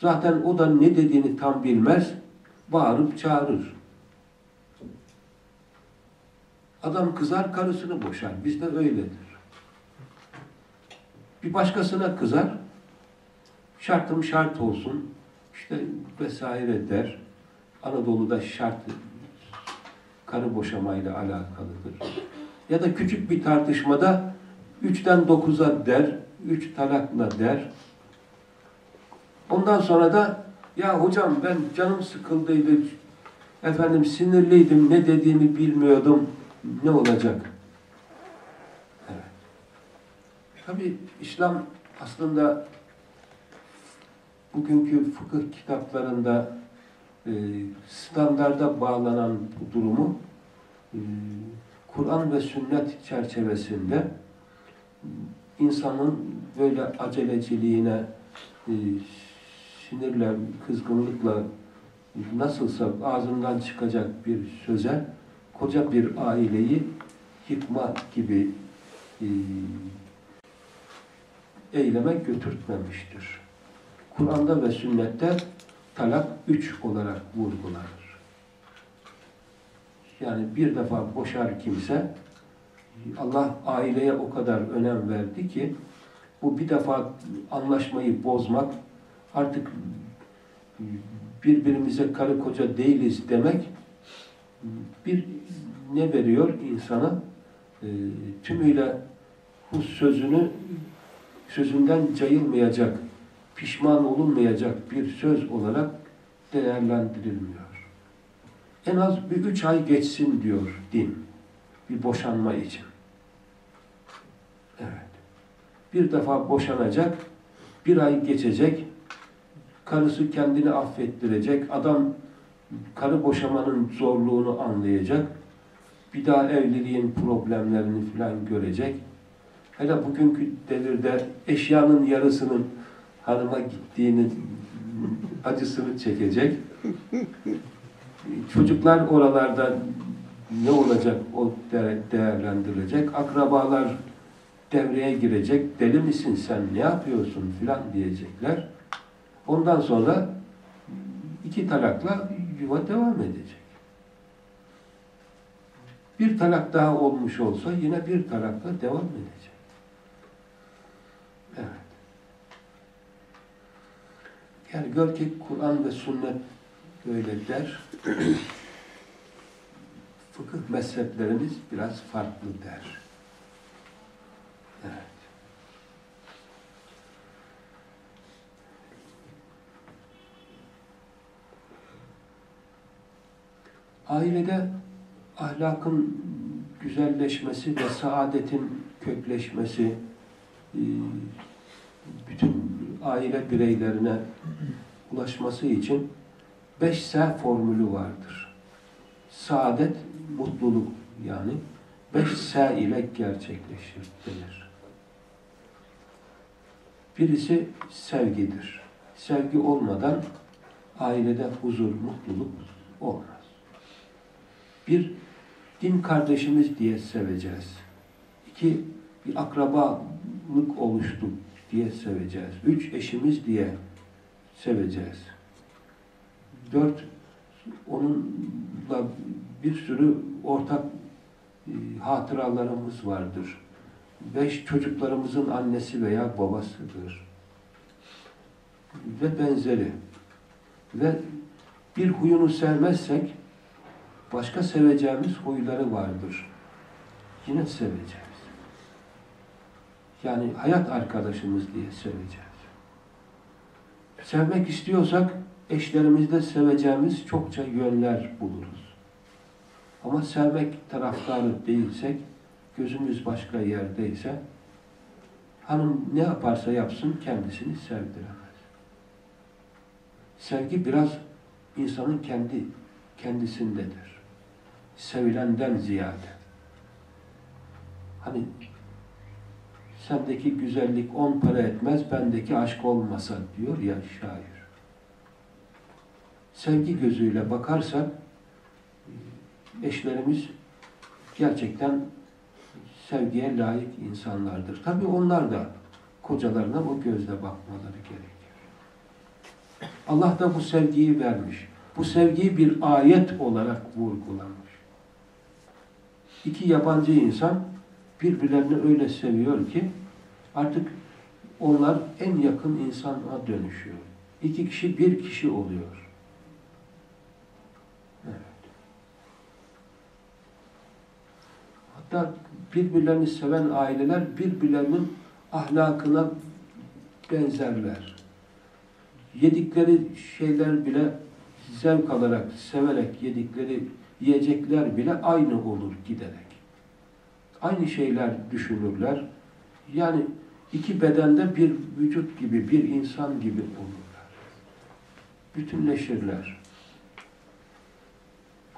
Zaten o da ne dediğini tam bilmez, bağırıp çağırır. Adam kızar, karısını boşar. Bizde öyledir. Bir başkasına kızar, şartım şart olsun, işte vesaire der. Anadolu'da şart karı boşamayla alakalıdır. Ya da küçük bir tartışmada üçten dokuza der, üç talakla der. Ondan sonra da ya hocam ben canım sıkıldıydı, efendim sinirliydim, ne dediğimi bilmiyordum, ne olacak? Evet. Tabi İslam aslında bugünkü fıkıh kitaplarında e, standarda bağlanan durumu e, Kur'an ve sünnet çerçevesinde insanın böyle aceleciliğine e, sinirle, kızgınlıkla nasılsa ağzından çıkacak bir söze koca bir aileyi yıkma gibi e, eyleme götürtmemiştir. Kur'an'da ve sünnette talak üç olarak vurgulanır. Yani bir defa boşar kimse, Allah aileye o kadar önem verdi ki, bu bir defa anlaşmayı bozmak, artık birbirimize karı koca değiliz demek, bir ne veriyor insana? E, tümüyle bu sözünü, sözünden cayılmayacak, pişman olunmayacak bir söz olarak değerlendirilmiyor. En az bir üç ay geçsin diyor din. Bir boşanma için. Evet. Bir defa boşanacak, bir ay geçecek, karısı kendini affettirecek, adam karı boşamanın zorluğunu anlayacak, bir daha evliliğin problemlerini falan görecek. Hele bugünkü devirde eşyanın yarısının hanıma gittiğini acısını çekecek. Çocuklar oralarda ne olacak o de- değerlendirilecek. Akrabalar devreye girecek. Deli misin sen ne yapıyorsun filan diyecekler. Ondan sonra iki talakla yuva devam edecek. Bir talak daha olmuş olsa yine bir talakla devam edecek. Evet. Yani gör ki Kur'an ve sünnet böyle der. Fıkıh mezheplerimiz biraz farklı der. Evet. Ailede ahlakın güzelleşmesi ve saadetin kökleşmesi, e, bütün aile bireylerine ulaşması için 5S formülü vardır. Saadet, mutluluk yani 5S ile gerçekleşir denir. Birisi sevgidir. Sevgi olmadan ailede huzur, mutluluk olmaz. Bir, din kardeşimiz diye seveceğiz. İki, bir akrabalık oluştu diye seveceğiz. Üç, eşimiz diye seveceğiz. Dört, onunla bir sürü ortak e, hatıralarımız vardır. Beş, çocuklarımızın annesi veya babasıdır. Ve benzeri. Ve bir huyunu sevmezsek başka seveceğimiz huyları vardır. Yine seveceğiz. Yani hayat arkadaşımız diye seveceğiz. Sevmek istiyorsak eşlerimizde seveceğimiz çokça yönler buluruz. Ama sevmek taraftarı değilsek, gözümüz başka yerdeyse, hanım ne yaparsa yapsın kendisini sevdiremez. Sevgi biraz insanın kendi kendisindedir. Sevilenden ziyade. Hani sendeki güzellik on para etmez, bendeki aşk olmasa diyor ya şair. Sevgi gözüyle bakarsak eşlerimiz gerçekten sevgiye layık insanlardır. Tabii onlar da kocalarına o gözle bakmaları gerekir. Allah da bu sevgiyi vermiş. Bu sevgiyi bir ayet olarak vurgulamış. İki yabancı insan birbirlerini öyle seviyor ki artık onlar en yakın insana dönüşüyor. İki kişi bir kişi oluyor. Evet. Hatta birbirlerini seven aileler birbirlerinin ahlakına benzerler. Yedikleri şeyler bile zevk alarak, severek yedikleri yiyecekler bile aynı olur giderek. Aynı şeyler düşünürler. Yani iki bedende bir vücut gibi, bir insan gibi olurlar. Bütünleşirler.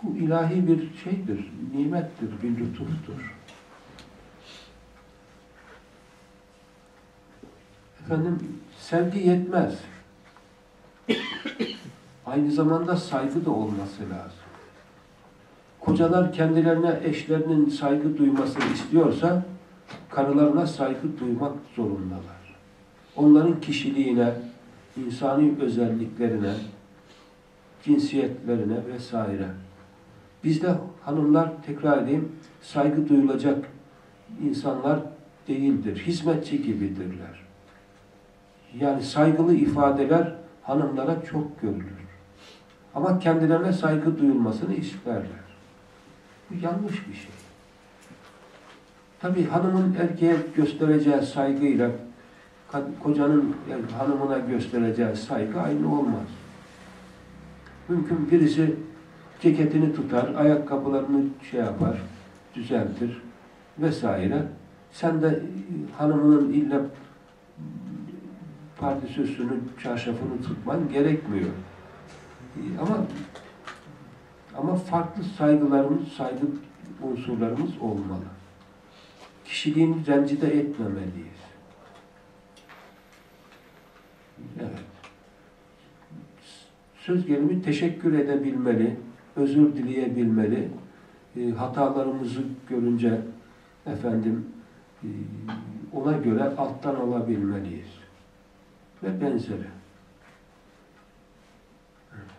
Bu ilahi bir şeydir, nimettir, bir lütuftur. Efendim, sevgi yetmez. Aynı zamanda saygı da olması lazım. Kocalar kendilerine eşlerinin saygı duymasını istiyorsa, karılarına saygı duymak zorundalar. Onların kişiliğine, insani özelliklerine, cinsiyetlerine vesaire. Bizde hanımlar, tekrar edeyim, saygı duyulacak insanlar değildir. Hizmetçi gibidirler. Yani saygılı ifadeler hanımlara çok görülür. Ama kendilerine saygı duyulmasını isterler. Bu yanlış bir şey. Tabi hanımın erkeğe göstereceği saygıyla kocanın hanımına göstereceği saygı aynı olmaz. Mümkün birisi ceketini tutar, ayakkabılarını şey yapar, düzeltir vesaire. Sen de e, hanımının illa pardesüsünü, çarşafını tutman gerekmiyor. E, Ama ama farklı saygılarımız, saygı unsurlarımız olmalı. Kişiliğini rencide etmemeliyiz. Evet. Söz gelimi teşekkür edebilmeli, özür dileyebilmeli, e, hatalarımızı görünce efendim e, ona göre alttan alabilmeliyiz. Ve benzeri. Evet.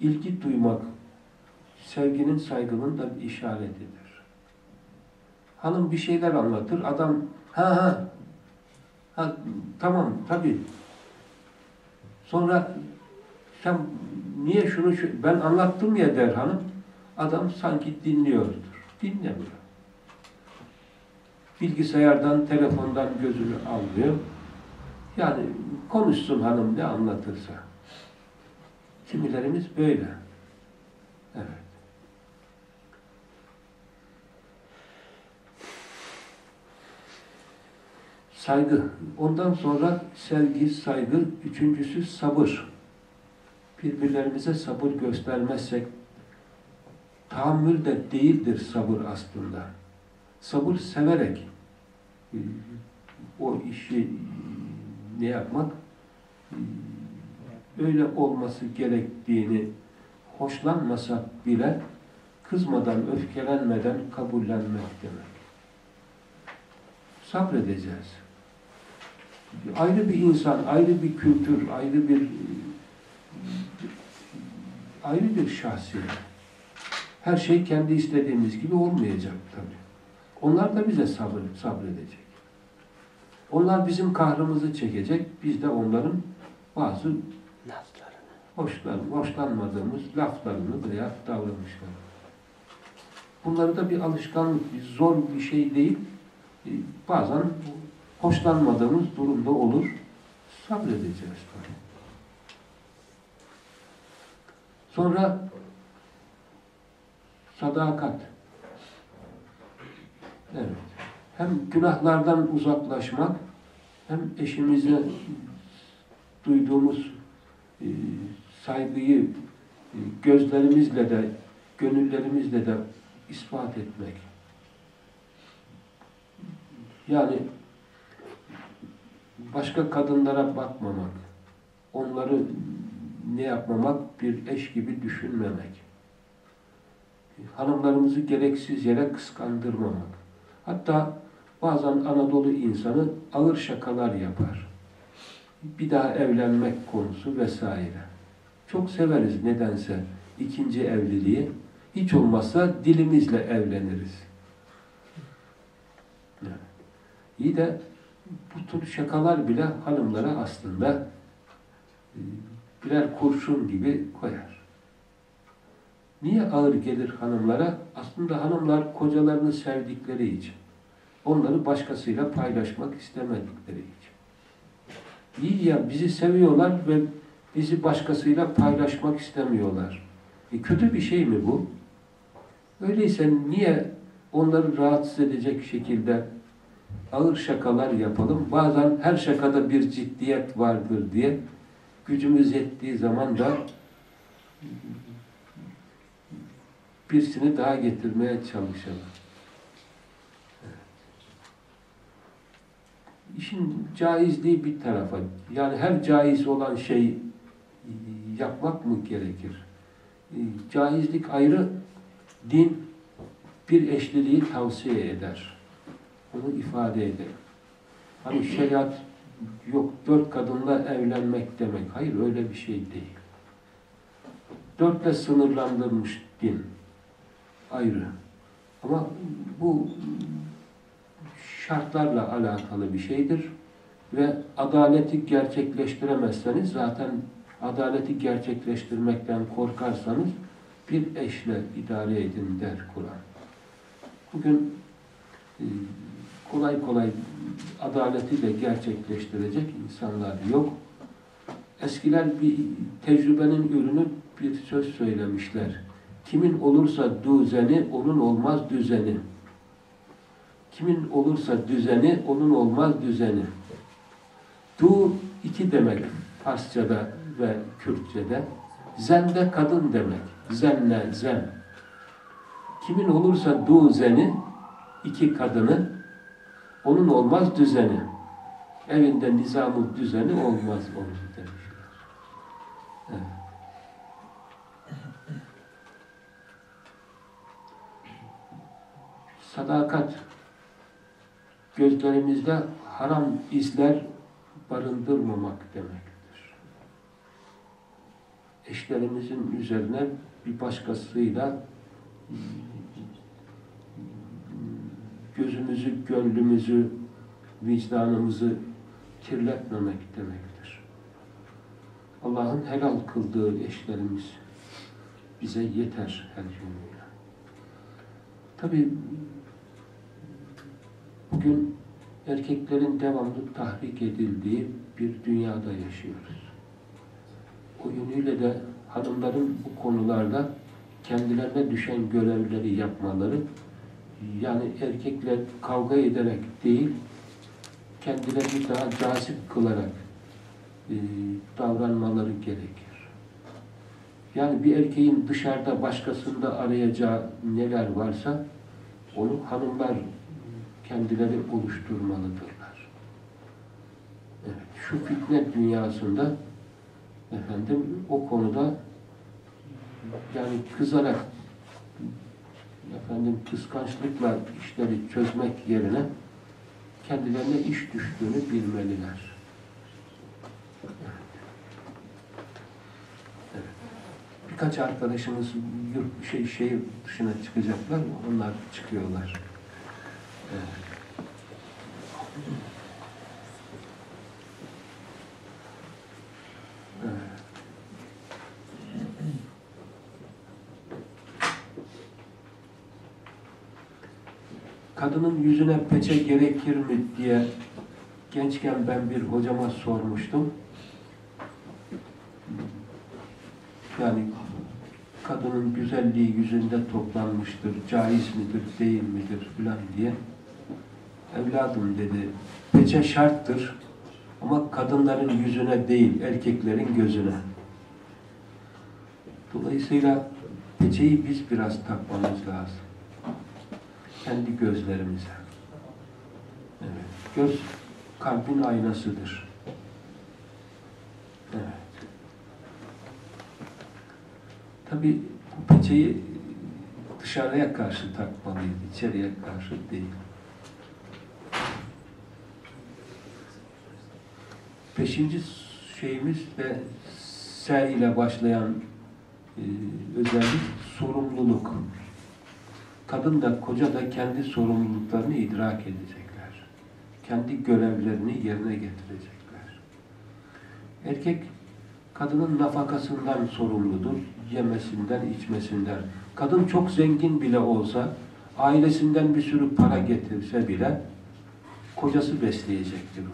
İlgi duymak, sevginin, saygının da bir işaretidir. Hanım bir şeyler anlatır, adam ha ha, ha tamam tabii. Sonra sen niye şunu şu, ben anlattım ya der hanım, adam sanki dinliyordur. Dinlemiyor. Bilgisayardan, telefondan gözünü almıyor. Yani konuşsun hanım ne anlatırsa. Kimilerimiz böyle. Evet. Saygı. Ondan sonra sevgi, saygı. Üçüncüsü sabır. Birbirlerimize sabır göstermezsek tahammül de değildir sabır aslında. Sabır severek o işi ne yapmak öyle olması gerektiğini hoşlanmasak bile kızmadan, öfkelenmeden kabullenmek demek. Sabredeceğiz. Ayrı bir insan, ayrı bir kültür, ayrı bir ayrı bir şahsiyet. Her şey kendi istediğimiz gibi olmayacak tabii. Onlar da bize sabır, sabredecek. Onlar bizim kahrımızı çekecek, biz de onların bazı hoşlan, hoşlanmadığımız laflarını veya davranışlarını. Bunları da bir alışkanlık, bir zor bir şey değil. Ee, Bazen hoşlanmadığımız durumda olur. Sabredeceğiz. Sonra sadakat. Evet. Hem günahlardan uzaklaşmak, hem eşimize duyduğumuz e, saygıyı e, gözlerimizle de, gönüllerimizle de ispat etmek. Yani başka kadınlara bakmamak, onları ne yapmamak, bir eş gibi düşünmemek. Hanımlarımızı gereksiz yere kıskandırmamak. Hatta bazen Anadolu insanı ağır şakalar yapar. Bir daha evlenmek konusu vesaire. Çok severiz nedense ikinci evliliği. Hiç olmazsa dilimizle evleniriz. Yani. İyi de bu tür şakalar bile hanımlara aslında e, birer kurşun gibi koyar. Niye ağır gelir hanımlara? Aslında hanımlar kocalarını sevdikleri için. Onları başkasıyla paylaşmak istemedikleri için. İyi ya bizi seviyorlar ve bizi başkasıyla paylaşmak istemiyorlar. E kötü bir şey mi bu? Öyleyse niye onları rahatsız edecek şekilde ağır şakalar yapalım? Bazen her şakada bir ciddiyet vardır diye gücümüz yettiği zaman da birisini daha getirmeye çalışalım. İşin caizliği bir tarafa. Yani her caiz olan şey yapmak mı gerekir? Caizlik ayrı, din bir eşliliği tavsiye eder. Onu ifade eder. Hani şeriat yok dört kadınla evlenmek demek. Hayır öyle bir şey değil. Dörtle sınırlandırmış din. Ayrı. Ama bu şartlarla alakalı bir şeydir. Ve adaleti gerçekleştiremezseniz zaten adaleti gerçekleştirmekten korkarsanız bir eşle idare edin der Kur'an. Bugün e, kolay kolay adaleti de gerçekleştirecek insanlar yok. Eskiler bir tecrübenin ürünü bir söz söylemişler. Kimin olursa düzeni, onun olmaz düzeni. Kimin olursa düzeni, onun olmaz düzeni. Du iki demek Farsçada ve Kürtçede. Zen de kadın demek. Zenne, zen. Kimin olursa du zeni, iki kadını, onun olmaz düzeni. Evinde nizamı düzeni olmaz onun demişler. Evet. Sadakat gözlerimizde haram izler barındırmamak demektir. Eşlerimizin üzerine bir başkasıyla gözümüzü, gönlümüzü, vicdanımızı kirletmemek demektir. Allah'ın helal kıldığı eşlerimiz bize yeter her yönüyle. Tabi bugün erkeklerin devamlı tahrik edildiği bir dünyada yaşıyoruz. O yönüyle de hanımların bu konularda kendilerine düşen görevleri yapmaları, yani erkekle kavga ederek değil, kendilerini daha cazip kılarak e, davranmaları gerekir. Yani bir erkeğin dışarıda başkasında arayacağı neler varsa onu hanımlar kendileri oluşturmalıdırlar. Evet, şu fitne dünyasında efendim o konuda yani kızarak efendim kıskançlıkla işleri çözmek yerine kendilerine iş düştüğünü bilmeliler. Birkaç arkadaşımız yurt şey şehir dışına çıkacaklar. Onlar çıkıyorlar. Evet. kadının yüzüne peçe gerekir mi diye gençken ben bir hocama sormuştum. Yani kadının güzelliği yüzünde toplanmıştır, caiz midir, değil midir filan diye. Evladım dedi, peçe şarttır ama kadınların yüzüne değil, erkeklerin gözüne. Dolayısıyla peçeyi biz biraz takmamız lazım kendi gözlerimize. Göz kalbin aynasıdır. Evet. Tabi bu peçeyi dışarıya karşı takmalıydı, içeriye karşı değil. Beşinci şeyimiz de S ile başlayan e, özellik sorumluluk kadın da koca da kendi sorumluluklarını idrak edecekler. Kendi görevlerini yerine getirecekler. Erkek kadının nafakasından sorumludur. Yemesinden, içmesinden. Kadın çok zengin bile olsa, ailesinden bir sürü para getirse bile kocası besleyecektir onu.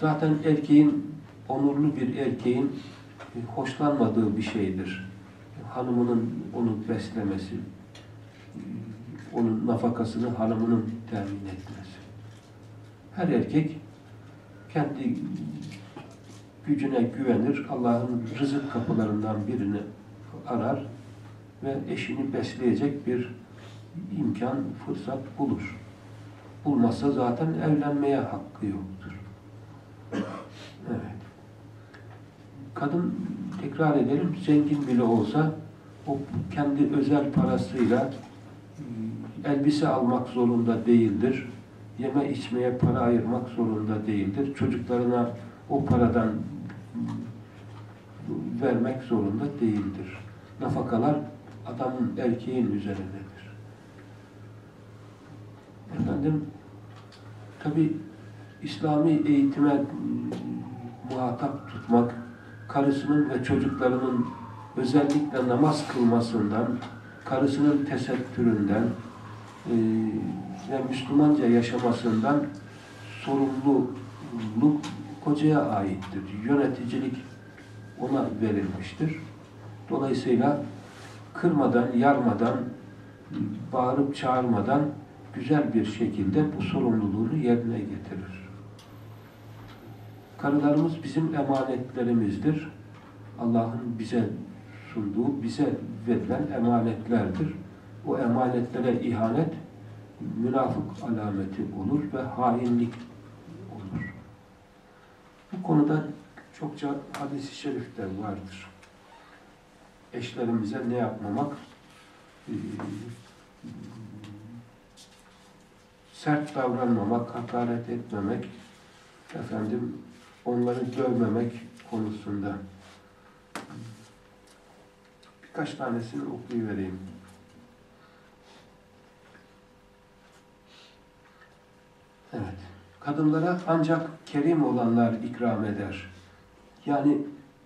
Zaten erkeğin, onurlu bir erkeğin hoşlanmadığı bir şeydir hanımının onu beslemesi, onun nafakasını hanımının temin etmesi. Her erkek kendi gücüne güvenir, Allah'ın rızık kapılarından birini arar ve eşini besleyecek bir imkan, fırsat bulur. Bulmazsa zaten evlenmeye hakkı yoktur. Evet. Kadın tekrar edelim, zengin bile olsa o kendi özel parasıyla elbise almak zorunda değildir. Yeme içmeye para ayırmak zorunda değildir. Çocuklarına o paradan vermek zorunda değildir. Nafakalar adamın, erkeğin üzerindedir. Efendim, tabi İslami eğitime muhatap tutmak, karısının ve çocuklarının özellikle namaz kılmasından, karısının tesettüründen ve Müslümanca yaşamasından sorumluluk kocaya aittir. Yöneticilik ona verilmiştir. Dolayısıyla kırmadan, yarmadan bağırıp çağırmadan güzel bir şekilde bu sorumluluğunu yerine getirir. Karılarımız bizim emanetlerimizdir. Allah'ın bize sunduğu, bize verilen emanetlerdir. O emanetlere ihanet münafık alameti olur ve hainlik olur. Bu konuda çokça hadis-i şerifler vardır. Eşlerimize ne yapmamak, e, sert davranmamak, hakaret etmemek, efendim onları dövmemek konusunda birkaç tanesini okuyuvereyim. Evet. Kadınlara ancak kerim olanlar ikram eder. Yani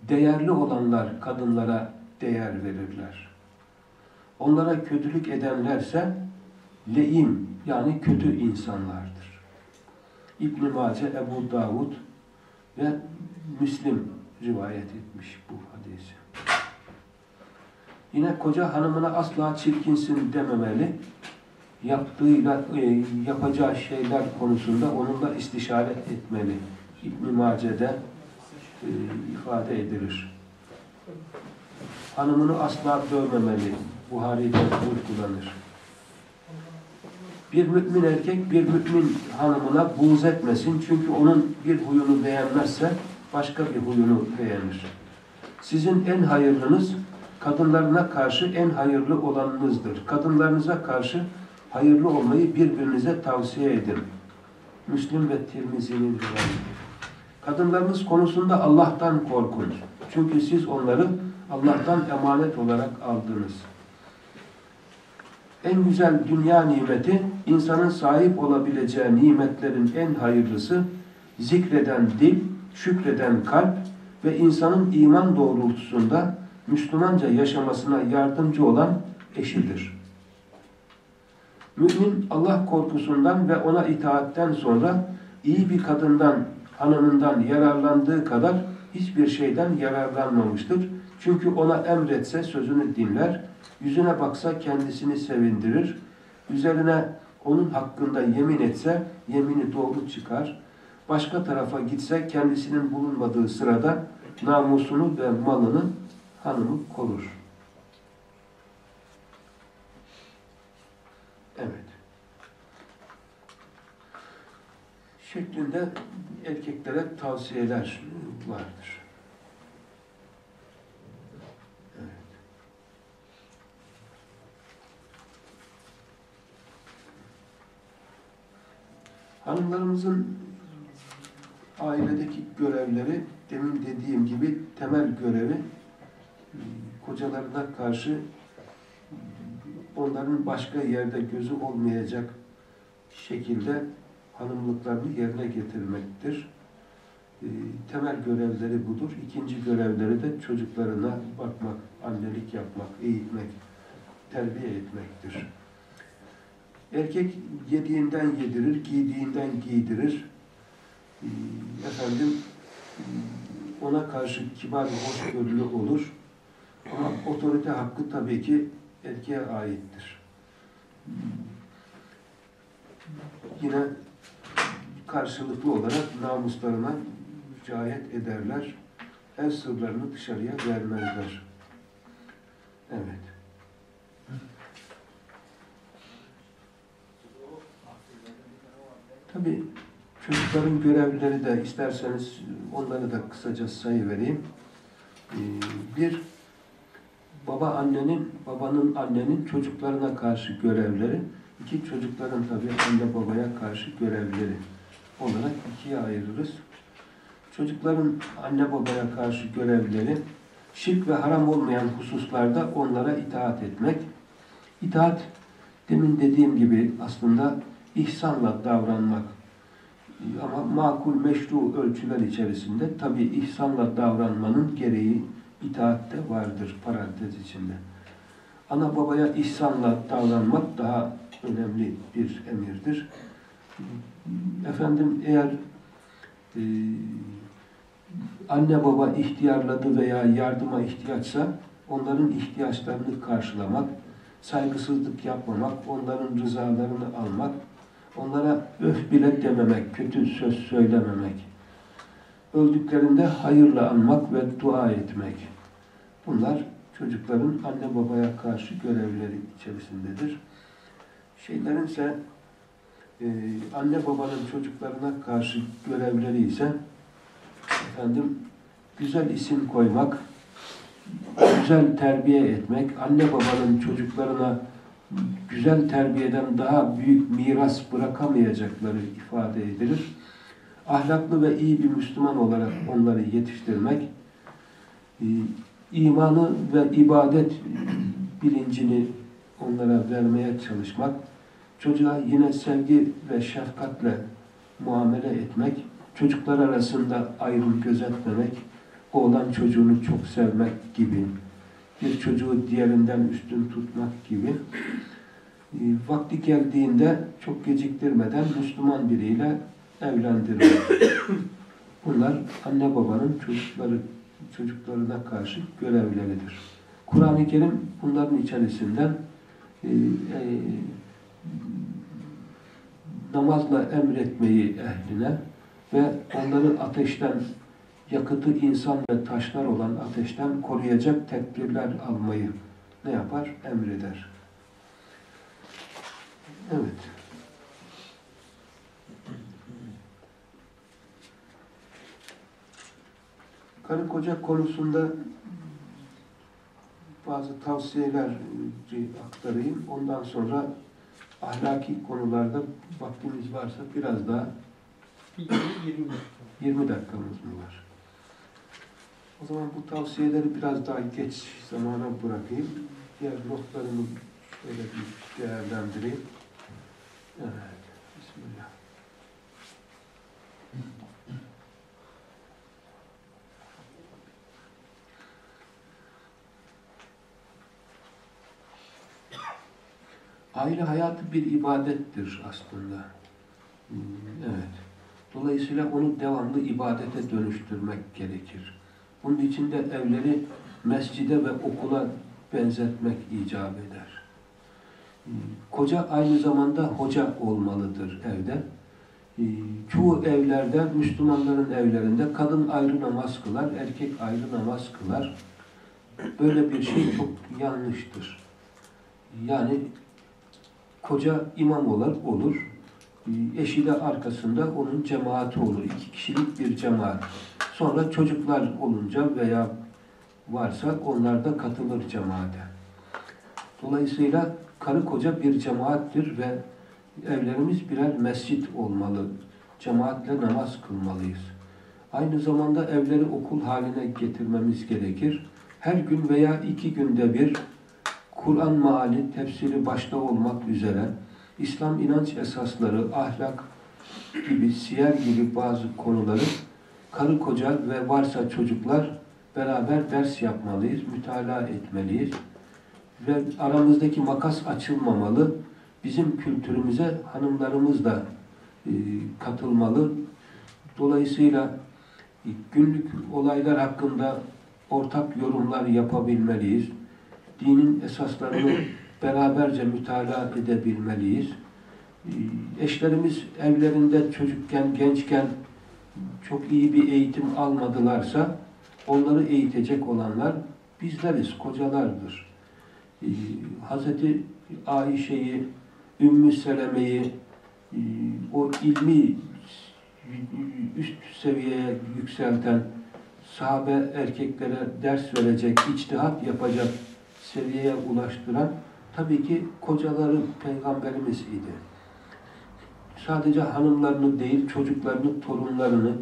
değerli olanlar kadınlara değer verirler. Onlara kötülük edenlerse leim yani kötü insanlardır. İbn-i Mace, Ebu Davud ve Müslim rivayet etmiş bu hadisi. Yine koca hanımına asla çirkinsin dememeli. Yaptığıyla, e, yapacağı şeyler konusunda onunla istişare etmeli. İbn-i Mace'de e, ifade edilir. Hanımını asla dövmemeli. Buhari'de vurgulanır. Bir mümin erkek bir mümin hanımına buğz etmesin. Çünkü onun bir huyunu beğenmezse başka bir huyunu beğenir. Sizin en hayırlınız kadınlarına karşı en hayırlı olanınızdır. Kadınlarınıza karşı hayırlı olmayı birbirinize tavsiye edin. Müslim ve Tirmizi'nin rivayeti. Kadınlarınız konusunda Allah'tan korkun. Çünkü siz onları Allah'tan emanet olarak aldınız. En güzel dünya nimeti, insanın sahip olabileceği nimetlerin en hayırlısı, zikreden dil, şükreden kalp ve insanın iman doğrultusunda Müslümanca yaşamasına yardımcı olan eşidir. Mümin Allah korkusundan ve ona itaatten sonra iyi bir kadından, hanımından yararlandığı kadar hiçbir şeyden yararlanmamıştır. Çünkü ona emretse sözünü dinler, yüzüne baksa kendisini sevindirir, üzerine onun hakkında yemin etse yemini doğru çıkar, başka tarafa gitse kendisinin bulunmadığı sırada namusunu ve malını hanımı korur. Evet. Şeklinde erkeklere tavsiyeler vardır. Hanımlarımızın ailedeki görevleri demin dediğim gibi temel görevi kocalarına karşı onların başka yerde gözü olmayacak şekilde hanımlıklarını yerine getirmektir. E, temel görevleri budur. İkinci görevleri de çocuklarına bakmak, annelik yapmak, eğitmek, terbiye etmektir. Erkek yediğinden yedirir, giydiğinden giydirir. E, efendim ona karşı kibar, hoşgörülü olur. Ama otorite hakkı tabii ki erkeğe aittir. Yine karşılıklı olarak namuslarına mücahit ederler. El sırlarını dışarıya vermezler. Evet. Tabii çocukların görevleri de isterseniz onları da kısaca sayı vereyim. Ee, bir, baba annenin, babanın annenin çocuklarına karşı görevleri, iki çocukların tabii anne babaya karşı görevleri olarak ikiye ayırırız. Çocukların anne babaya karşı görevleri, şirk ve haram olmayan hususlarda onlara itaat etmek. İtaat, demin dediğim gibi aslında ihsanla davranmak. Ama makul, meşru ölçüler içerisinde tabi ihsanla davranmanın gereği itaatte vardır parantez içinde. Ana babaya ihsanla davranmak daha önemli bir emirdir. Efendim eğer e, anne baba ihtiyarladı veya yardıma ihtiyaçsa onların ihtiyaçlarını karşılamak, saygısızlık yapmamak, onların rızalarını almak, onlara öf bile dememek, kötü söz söylememek, öldüklerinde hayırla anmak ve dua etmek. Bunlar çocukların anne babaya karşı görevleri içerisindedir. Şeylerin ise e, anne babanın çocuklarına karşı görevleri ise efendim güzel isim koymak, güzel terbiye etmek, anne babanın çocuklarına güzel terbiyeden daha büyük miras bırakamayacakları ifade edilir. Ahlaklı ve iyi bir Müslüman olarak onları yetiştirmek, e, imanı ve ibadet bilincini onlara vermeye çalışmak, çocuğa yine sevgi ve şefkatle muamele etmek, çocuklar arasında ayrım gözetmemek, oğlan çocuğunu çok sevmek gibi, bir çocuğu diğerinden üstün tutmak gibi, e, vakti geldiğinde çok geciktirmeden Müslüman biriyle evlendirmek. Bunlar anne babanın çocukları çocuklarına karşı görevleridir. Kur'an-ı Kerim bunların içerisinden e, e, namazla emretmeyi ehline ve onları ateşten yakıtı insan ve taşlar olan ateşten koruyacak tedbirler almayı ne yapar? Emreder. Evet. Karı koca konusunda bazı tavsiyeler aktarayım. Ondan sonra ahlaki konularda vaktimiz varsa biraz daha 20 dakika. 20 dakikamız mı var? O zaman bu tavsiyeleri biraz daha geç zamana bırakayım. Diğer notlarımı şöyle bir değerlendireyim. Evet, Aile hayatı bir ibadettir aslında. Hmm, Evet. Dolayısıyla onu devamlı ibadete dönüştürmek gerekir. Bunun için de evleri mescide ve okula benzetmek icap eder. Hmm, Koca aynı zamanda hoca olmalıdır evde. Hmm, Çoğu evlerde, Müslümanların evlerinde kadın ayrı namaz kılar, erkek ayrı namaz kılar. Böyle bir şey çok yanlıştır. Yani koca imam olur, olur. Eşi de arkasında onun cemaati olur. İki kişilik bir cemaat. Sonra çocuklar olunca veya varsa onlar da katılır cemaate. Dolayısıyla karı koca bir cemaattir ve evlerimiz birer mescit olmalı. Cemaatle namaz kılmalıyız. Aynı zamanda evleri okul haline getirmemiz gerekir. Her gün veya iki günde bir Kur'an maali, tefsiri başta olmak üzere İslam inanç esasları, ahlak gibi, siyer gibi bazı konuları karı koca ve varsa çocuklar beraber ders yapmalıyız, mütalaa etmeliyiz. Ve aramızdaki makas açılmamalı. Bizim kültürümüze hanımlarımız da e, katılmalı. Dolayısıyla günlük olaylar hakkında ortak yorumlar yapabilmeliyiz. Dinin esaslarını beraberce mütalaa edebilmeliyiz. Ee, Eşlerimiz evlerinde çocukken, gençken çok iyi bir eğitim almadılarsa onları eğitecek olanlar bizleriz, kocalardır. Ee, Hazreti Ayşe'yi, Ümmü Seleme'yi e, o ilmi üst seviyeye yükselten sahabe erkeklere ders verecek, içtihat yapacak seviyeye ulaştıran tabii ki kocaları peygamberimiz idi. Sadece hanımlarını değil, çocuklarını, torunlarını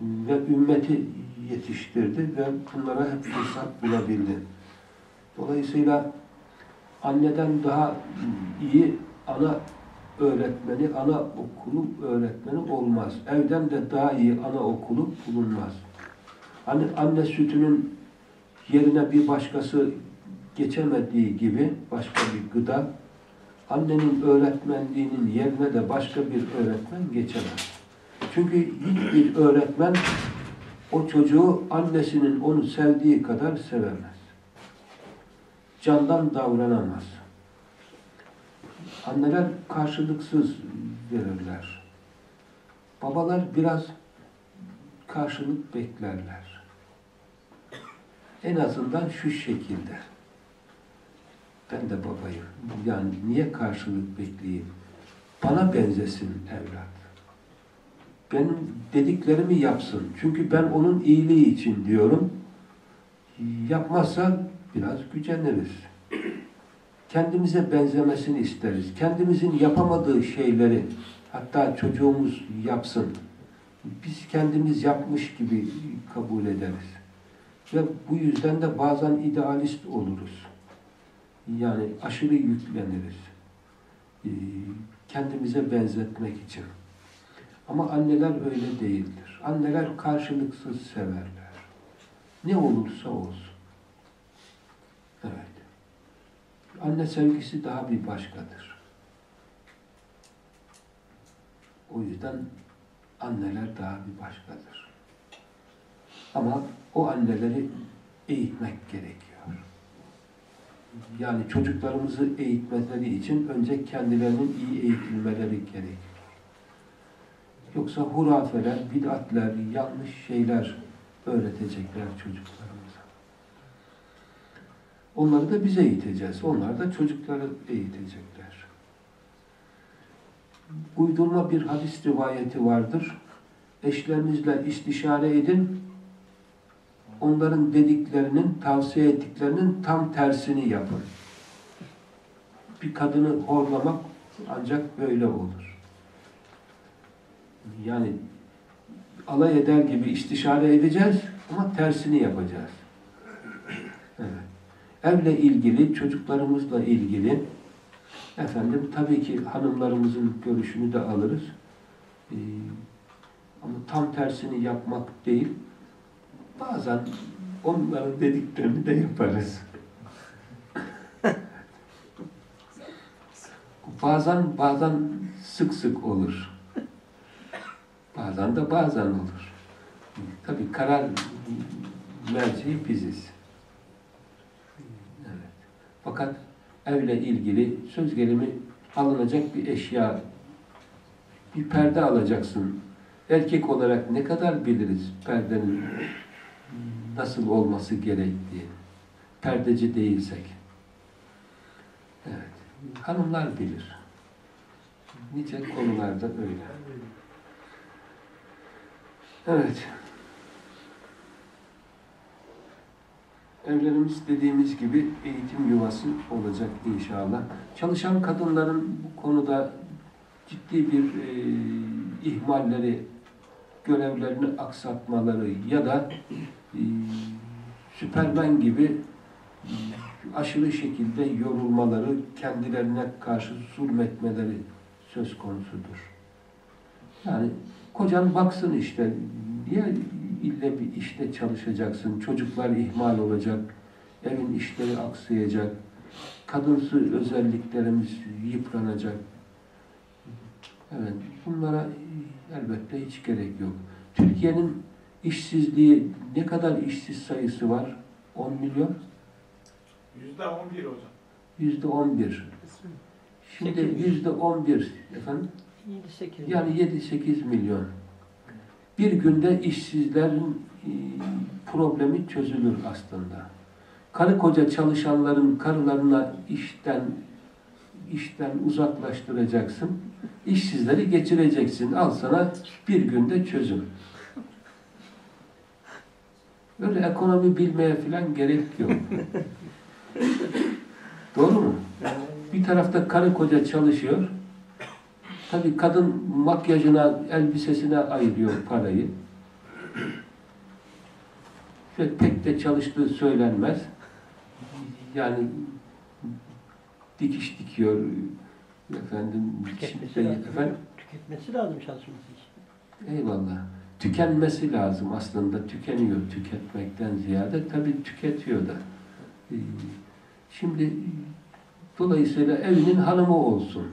ve ümmeti yetiştirdi ve bunlara hep fırsat bulabildi. Dolayısıyla anneden daha iyi ana öğretmeni, ana okulu öğretmeni olmaz. Evden de daha iyi ana okulu bulunmaz. Hani anne sütünün yerine bir başkası geçemediği gibi başka bir gıda, annenin öğretmenliğinin yerine de başka bir öğretmen geçemez. Çünkü hiçbir öğretmen o çocuğu annesinin onu sevdiği kadar sevemez. Candan davranamaz. Anneler karşılıksız verirler. Babalar biraz karşılık beklerler. En azından şu şekilde. Ben de babayım. Yani niye karşılık bekleyeyim? Bana benzesin evlat. Benim dediklerimi yapsın. Çünkü ben onun iyiliği için diyorum. Yapmazsa biraz güceniriz. Kendimize benzemesini isteriz. Kendimizin yapamadığı şeyleri hatta çocuğumuz yapsın. Biz kendimiz yapmış gibi kabul ederiz. Ve bu yüzden de bazen idealist oluruz. Yani aşırı yükleniriz. Ee, Kendimize benzetmek için. Ama anneler öyle değildir. Anneler karşılıksız severler. Ne olursa olsun. Evet. Anne sevgisi daha bir başkadır. O yüzden anneler daha bir başkadır. Ama o anneleri eğitmek gerekiyor. Yani çocuklarımızı eğitmeleri için önce kendilerinin iyi eğitilmeleri gerekiyor. Yoksa hurafeler, bid'atler, yanlış şeyler öğretecekler çocuklarımıza. Onları da bize eğiteceğiz. Onlar da çocukları eğitecekler. Uydurma bir hadis rivayeti vardır. Eşlerinizle istişare edin. Onların dediklerinin, tavsiye ettiklerinin tam tersini yapın. Bir kadını horlamak ancak böyle olur. Yani alay eder gibi istişare edeceğiz ama tersini yapacağız. Evet. Evle ilgili, çocuklarımızla ilgili efendim tabii ki hanımlarımızın görüşünü de alırız. Ee, ama tam tersini yapmak değil, bazen onların dediklerini de yaparız. bazen bazen sık sık olur. Bazen de bazen olur. Tabii karar merci biziz. Evet. Fakat evle ilgili söz gelimi alınacak bir eşya, bir perde alacaksın. Erkek olarak ne kadar biliriz perdenin nasıl olması gerektiği. Perdeci değilsek. Evet. Hanımlar bilir. Nice konularda öyle. Evet. Evlerimiz dediğimiz gibi eğitim yuvası olacak inşallah. Çalışan kadınların bu konuda ciddi bir e, ihmalleri, görevlerini aksatmaları ya da e, Süpermen gibi aşırı şekilde yorulmaları, kendilerine karşı zulmetmeleri söz konusudur. Yani kocan baksın işte, niye ille bir işte çalışacaksın, çocuklar ihmal olacak, evin işleri aksayacak, kadınsı özelliklerimiz yıpranacak. Evet, bunlara elbette hiç gerek yok. Türkiye'nin işsizliği, ne kadar işsiz sayısı var? 10 milyon? Yüzde on bir hocam. Yüzde 11. Şimdi yüzde 11 efendim. 7-8. Yani 7-8 milyon. Bir günde işsizlerin e, problemi çözülür aslında. Karı koca çalışanların karılarına işten işten uzaklaştıracaksın. İşsizleri geçireceksin. Al sana bir günde çözüm. Böyle ekonomi bilmeye falan gerek yok. Doğru mu? Bir tarafta karı koca çalışıyor. Tabii kadın makyajına, elbisesine ayırıyor parayı. Ve pek de çalıştığı söylenmez. Yani dikiş dikiyor efendim. Tüketmesi şey, lazım. efendim Tüketmesi lazım çalışması için. eyvallah. Tükenmesi lazım aslında. Tükeniyor tüketmekten ziyade. Tabii tüketiyor da. Ee, Şimdi dolayısıyla evinin hanımı olsun.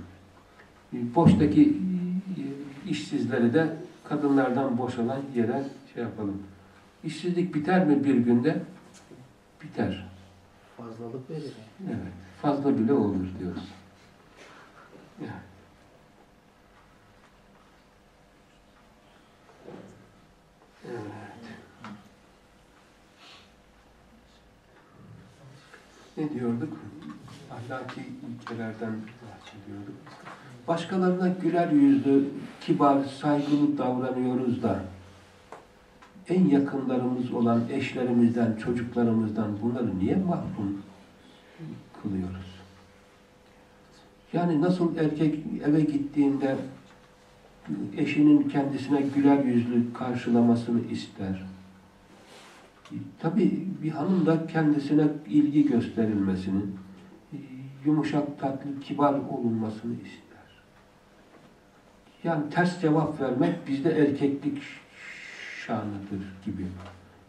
Ee, Boştaki e, işsizleri de kadınlardan boşalan yere şey yapalım. İşsizlik biter mi bir günde? Biter. Fazlalık verir. Evet. Fazla bile olur diyoruz. Yani. Evet. Ne diyorduk? Ahlaki ilkelerden bahsediyorduk. Başkalarına güler yüzlü, kibar, saygılı davranıyoruz da en yakınlarımız olan eşlerimizden, çocuklarımızdan bunları niye mahrum kılıyoruz? Yani nasıl erkek eve gittiğinde eşinin kendisine güler yüzlü karşılamasını ister. Tabii bir hanım da kendisine ilgi gösterilmesini, yumuşak, tatlı, kibar olunmasını ister. Yani ters cevap vermek bizde erkeklik şanıdır gibi.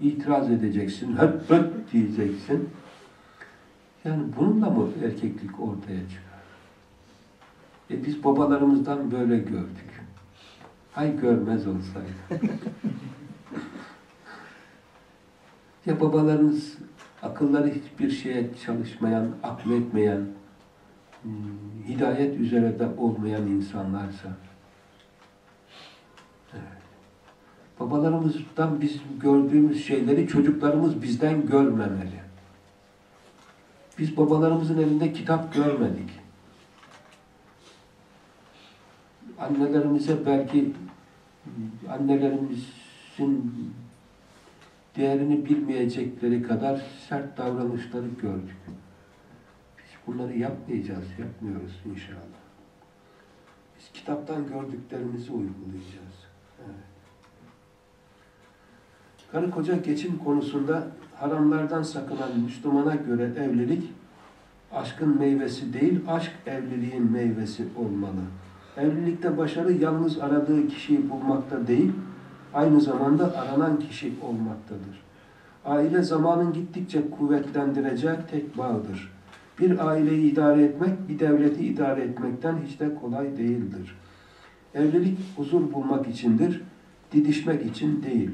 İtiraz edeceksin, höt höt diyeceksin. Yani bununla mı erkeklik ortaya çıkar? E biz babalarımızdan böyle gördük. Hay görmez olsaydı. ya babalarınız akılları hiçbir şeye çalışmayan, akletmeyen, hidayet üzere de olmayan insanlarsa, evet. babalarımızdan biz gördüğümüz şeyleri çocuklarımız bizden görmemeli. Biz babalarımızın elinde kitap görmedik. Annelerimize belki annelerimizin değerini bilmeyecekleri kadar sert davranışları gördük. Bunları yapmayacağız, yapmıyoruz inşallah. Biz kitaptan gördüklerimizi uygulayacağız. Evet. Karı koca geçim konusunda haramlardan sakınan Müslümana göre evlilik aşkın meyvesi değil, aşk evliliğin meyvesi olmalı. Evlilikte başarı yalnız aradığı kişiyi bulmakta değil, aynı zamanda aranan kişi olmaktadır. Aile zamanın gittikçe kuvvetlendireceği tek bağdır. Bir aileyi idare etmek, bir devleti idare etmekten hiç de kolay değildir. Evlilik huzur bulmak içindir, didişmek için değil.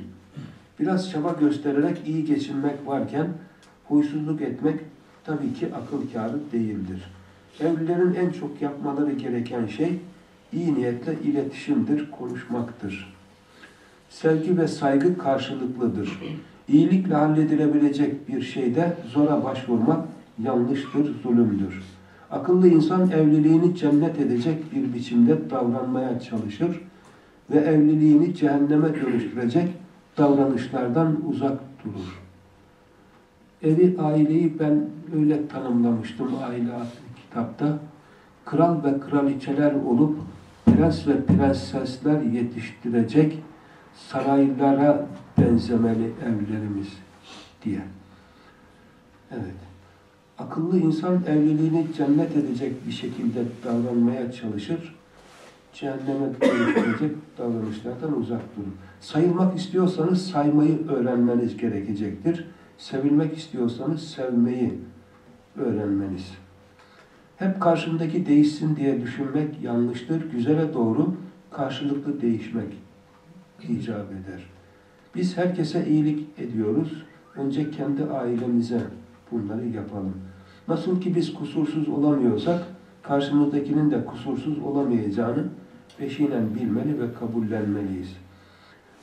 Biraz çaba göstererek iyi geçinmek varken, huysuzluk etmek tabii ki akıl kârı değildir. Evlilerin en çok yapmaları gereken şey, iyi niyetle iletişimdir, konuşmaktır. Sevgi ve saygı karşılıklıdır. İyilikle halledilebilecek bir şeyde zora başvurmak yanlıştır, zulümdür. Akıllı insan evliliğini cennet edecek bir biçimde davranmaya çalışır ve evliliğini cehenneme dönüştürecek davranışlardan uzak durur. Evi, aileyi ben öyle tanımlamıştım aile kitapta. Kral ve kraliçeler olup prens ve prensesler yetiştirecek saraylara benzemeli evlerimiz diye. Evet. Akıllı insan evliliğini cennet edecek bir şekilde davranmaya çalışır. Cehenneme dönüştürecek davranışlardan uzak durun. Sayılmak istiyorsanız saymayı öğrenmeniz gerekecektir. Sevilmek istiyorsanız sevmeyi öğrenmeniz. Hep karşımdaki değişsin diye düşünmek yanlıştır. Güzele doğru karşılıklı değişmek icap eder. Biz herkese iyilik ediyoruz. Önce kendi ailemize bunları yapalım. Nasıl ki biz kusursuz olamıyorsak, karşımızdakinin de kusursuz olamayacağını peşinen bilmeli ve kabullenmeliyiz.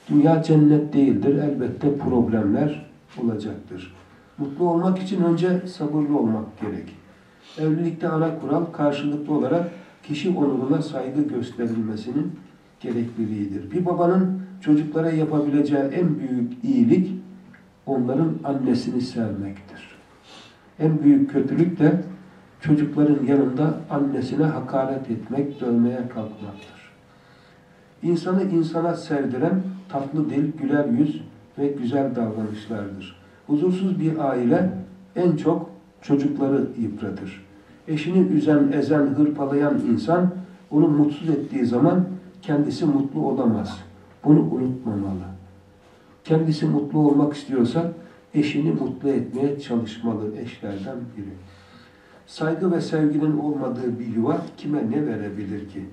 Dünya cennet değildir. Elbette problemler olacaktır. Mutlu olmak için önce sabırlı olmak gerek. Evlilikte ana kural karşılıklı olarak kişi onuruna saygı gösterilmesinin gerekliliğidir. Bir babanın çocuklara yapabileceği en büyük iyilik onların annesini sevmektir. En büyük kötülük de çocukların yanında annesine hakaret etmek, dövmeye kalkmaktır. İnsanı insana sevdiren tatlı dil, güler yüz ve güzel davranışlardır. Huzursuz bir aile en çok çocukları yıpratır. Eşini üzen, ezen, hırpalayan insan onu mutsuz ettiği zaman kendisi mutlu olamaz. Bunu unutmamalı. Kendisi mutlu olmak istiyorsa eşini mutlu etmeye çalışmalı eşlerden biri. Saygı ve sevginin olmadığı bir yuva kime ne verebilir ki?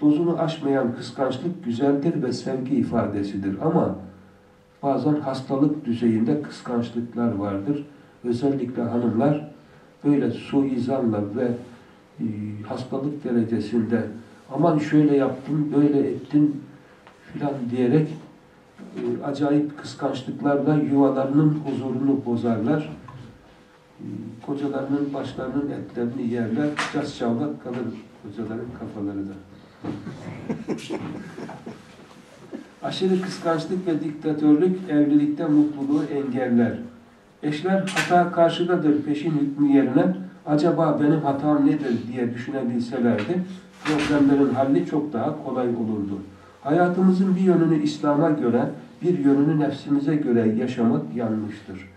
Dozunu aşmayan kıskançlık güzeldir ve sevgi ifadesidir ama bazen hastalık düzeyinde kıskançlıklar vardır. Özellikle hanımlar böyle suizanla ve e, hastalık derecesinde aman şöyle yaptım, böyle ettim filan diyerek e, acayip kıskançlıklarla yuvalarının huzurunu bozarlar. E, kocalarının başlarının etlerini yerler, cas çavlak kalır kocaların kafaları da. Aşırı kıskançlık ve diktatörlük evlilikte mutluluğu engeller. Eşler hata karşıdadır peşin hükmü yerine acaba benim hatam nedir diye düşünebilselerdi problemlerin halli çok daha kolay olurdu. Hayatımızın bir yönünü İslam'a göre, bir yönünü nefsimize göre yaşamak yanlıştır.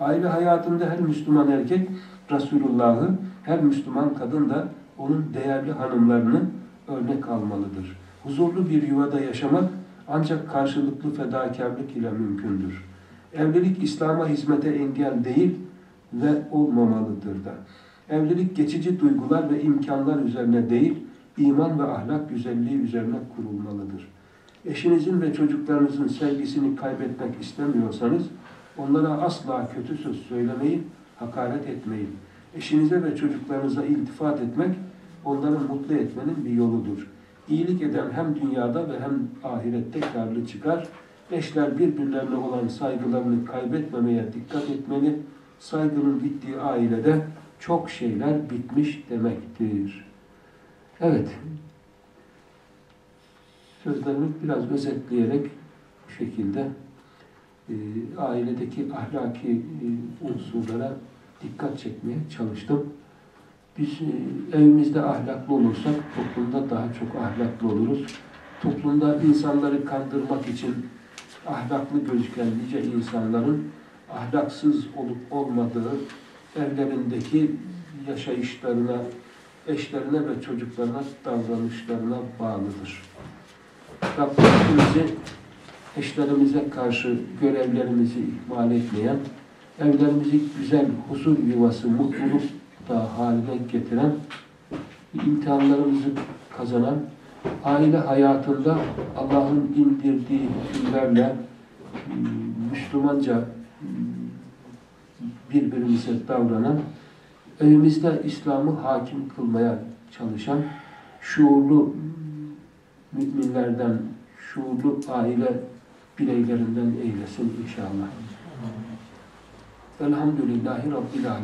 Aile hayatında her Müslüman erkek Resulullah'ı, her Müslüman kadın da onun değerli hanımlarını örnek almalıdır. Huzurlu bir yuvada yaşamak ancak karşılıklı fedakarlık ile mümkündür. Evlilik İslam'a hizmete engel değil ve olmamalıdır da. Evlilik geçici duygular ve imkanlar üzerine değil, iman ve ahlak güzelliği üzerine kurulmalıdır. Eşinizin ve çocuklarınızın sevgisini kaybetmek istemiyorsanız, onlara asla kötü söz söylemeyin, hakaret etmeyin. Eşinize ve çocuklarınıza iltifat etmek, onları mutlu etmenin bir yoludur. İyilik eden hem dünyada ve hem ahirette karlı çıkar. Eşler birbirlerine olan saygılarını kaybetmemeye dikkat etmeli. Saygının bittiği ailede çok şeyler bitmiş demektir. Evet. Sözlerimi biraz özetleyerek bu şekilde e, ailedeki ahlaki e, unsurlara dikkat çekmeye çalıştım. Biz e, evimizde ahlaklı olursak toplumda daha çok ahlaklı oluruz. Toplumda insanları kandırmak için ahlaklı gözüken nice insanların ahlaksız olup olmadığı evlerindeki yaşayışlarına, eşlerine ve çocuklarına davranışlarına bağlıdır. Rabbim hepimizi eşlerimize karşı görevlerimizi ihmal etmeyen, evlerimizi güzel huzur yuvası, mutluluk da haline getiren, imtihanlarımızı kazanan, aile hayatında Allah'ın indirdiği hükümlerle Müslümanca birbirimize davranan, evimizde İslam'ı hakim kılmaya çalışan şuurlu müminlerden, şuurlu aile bireylerinden eylesin inşallah. Elhamdülillahi Rabbil Alemin.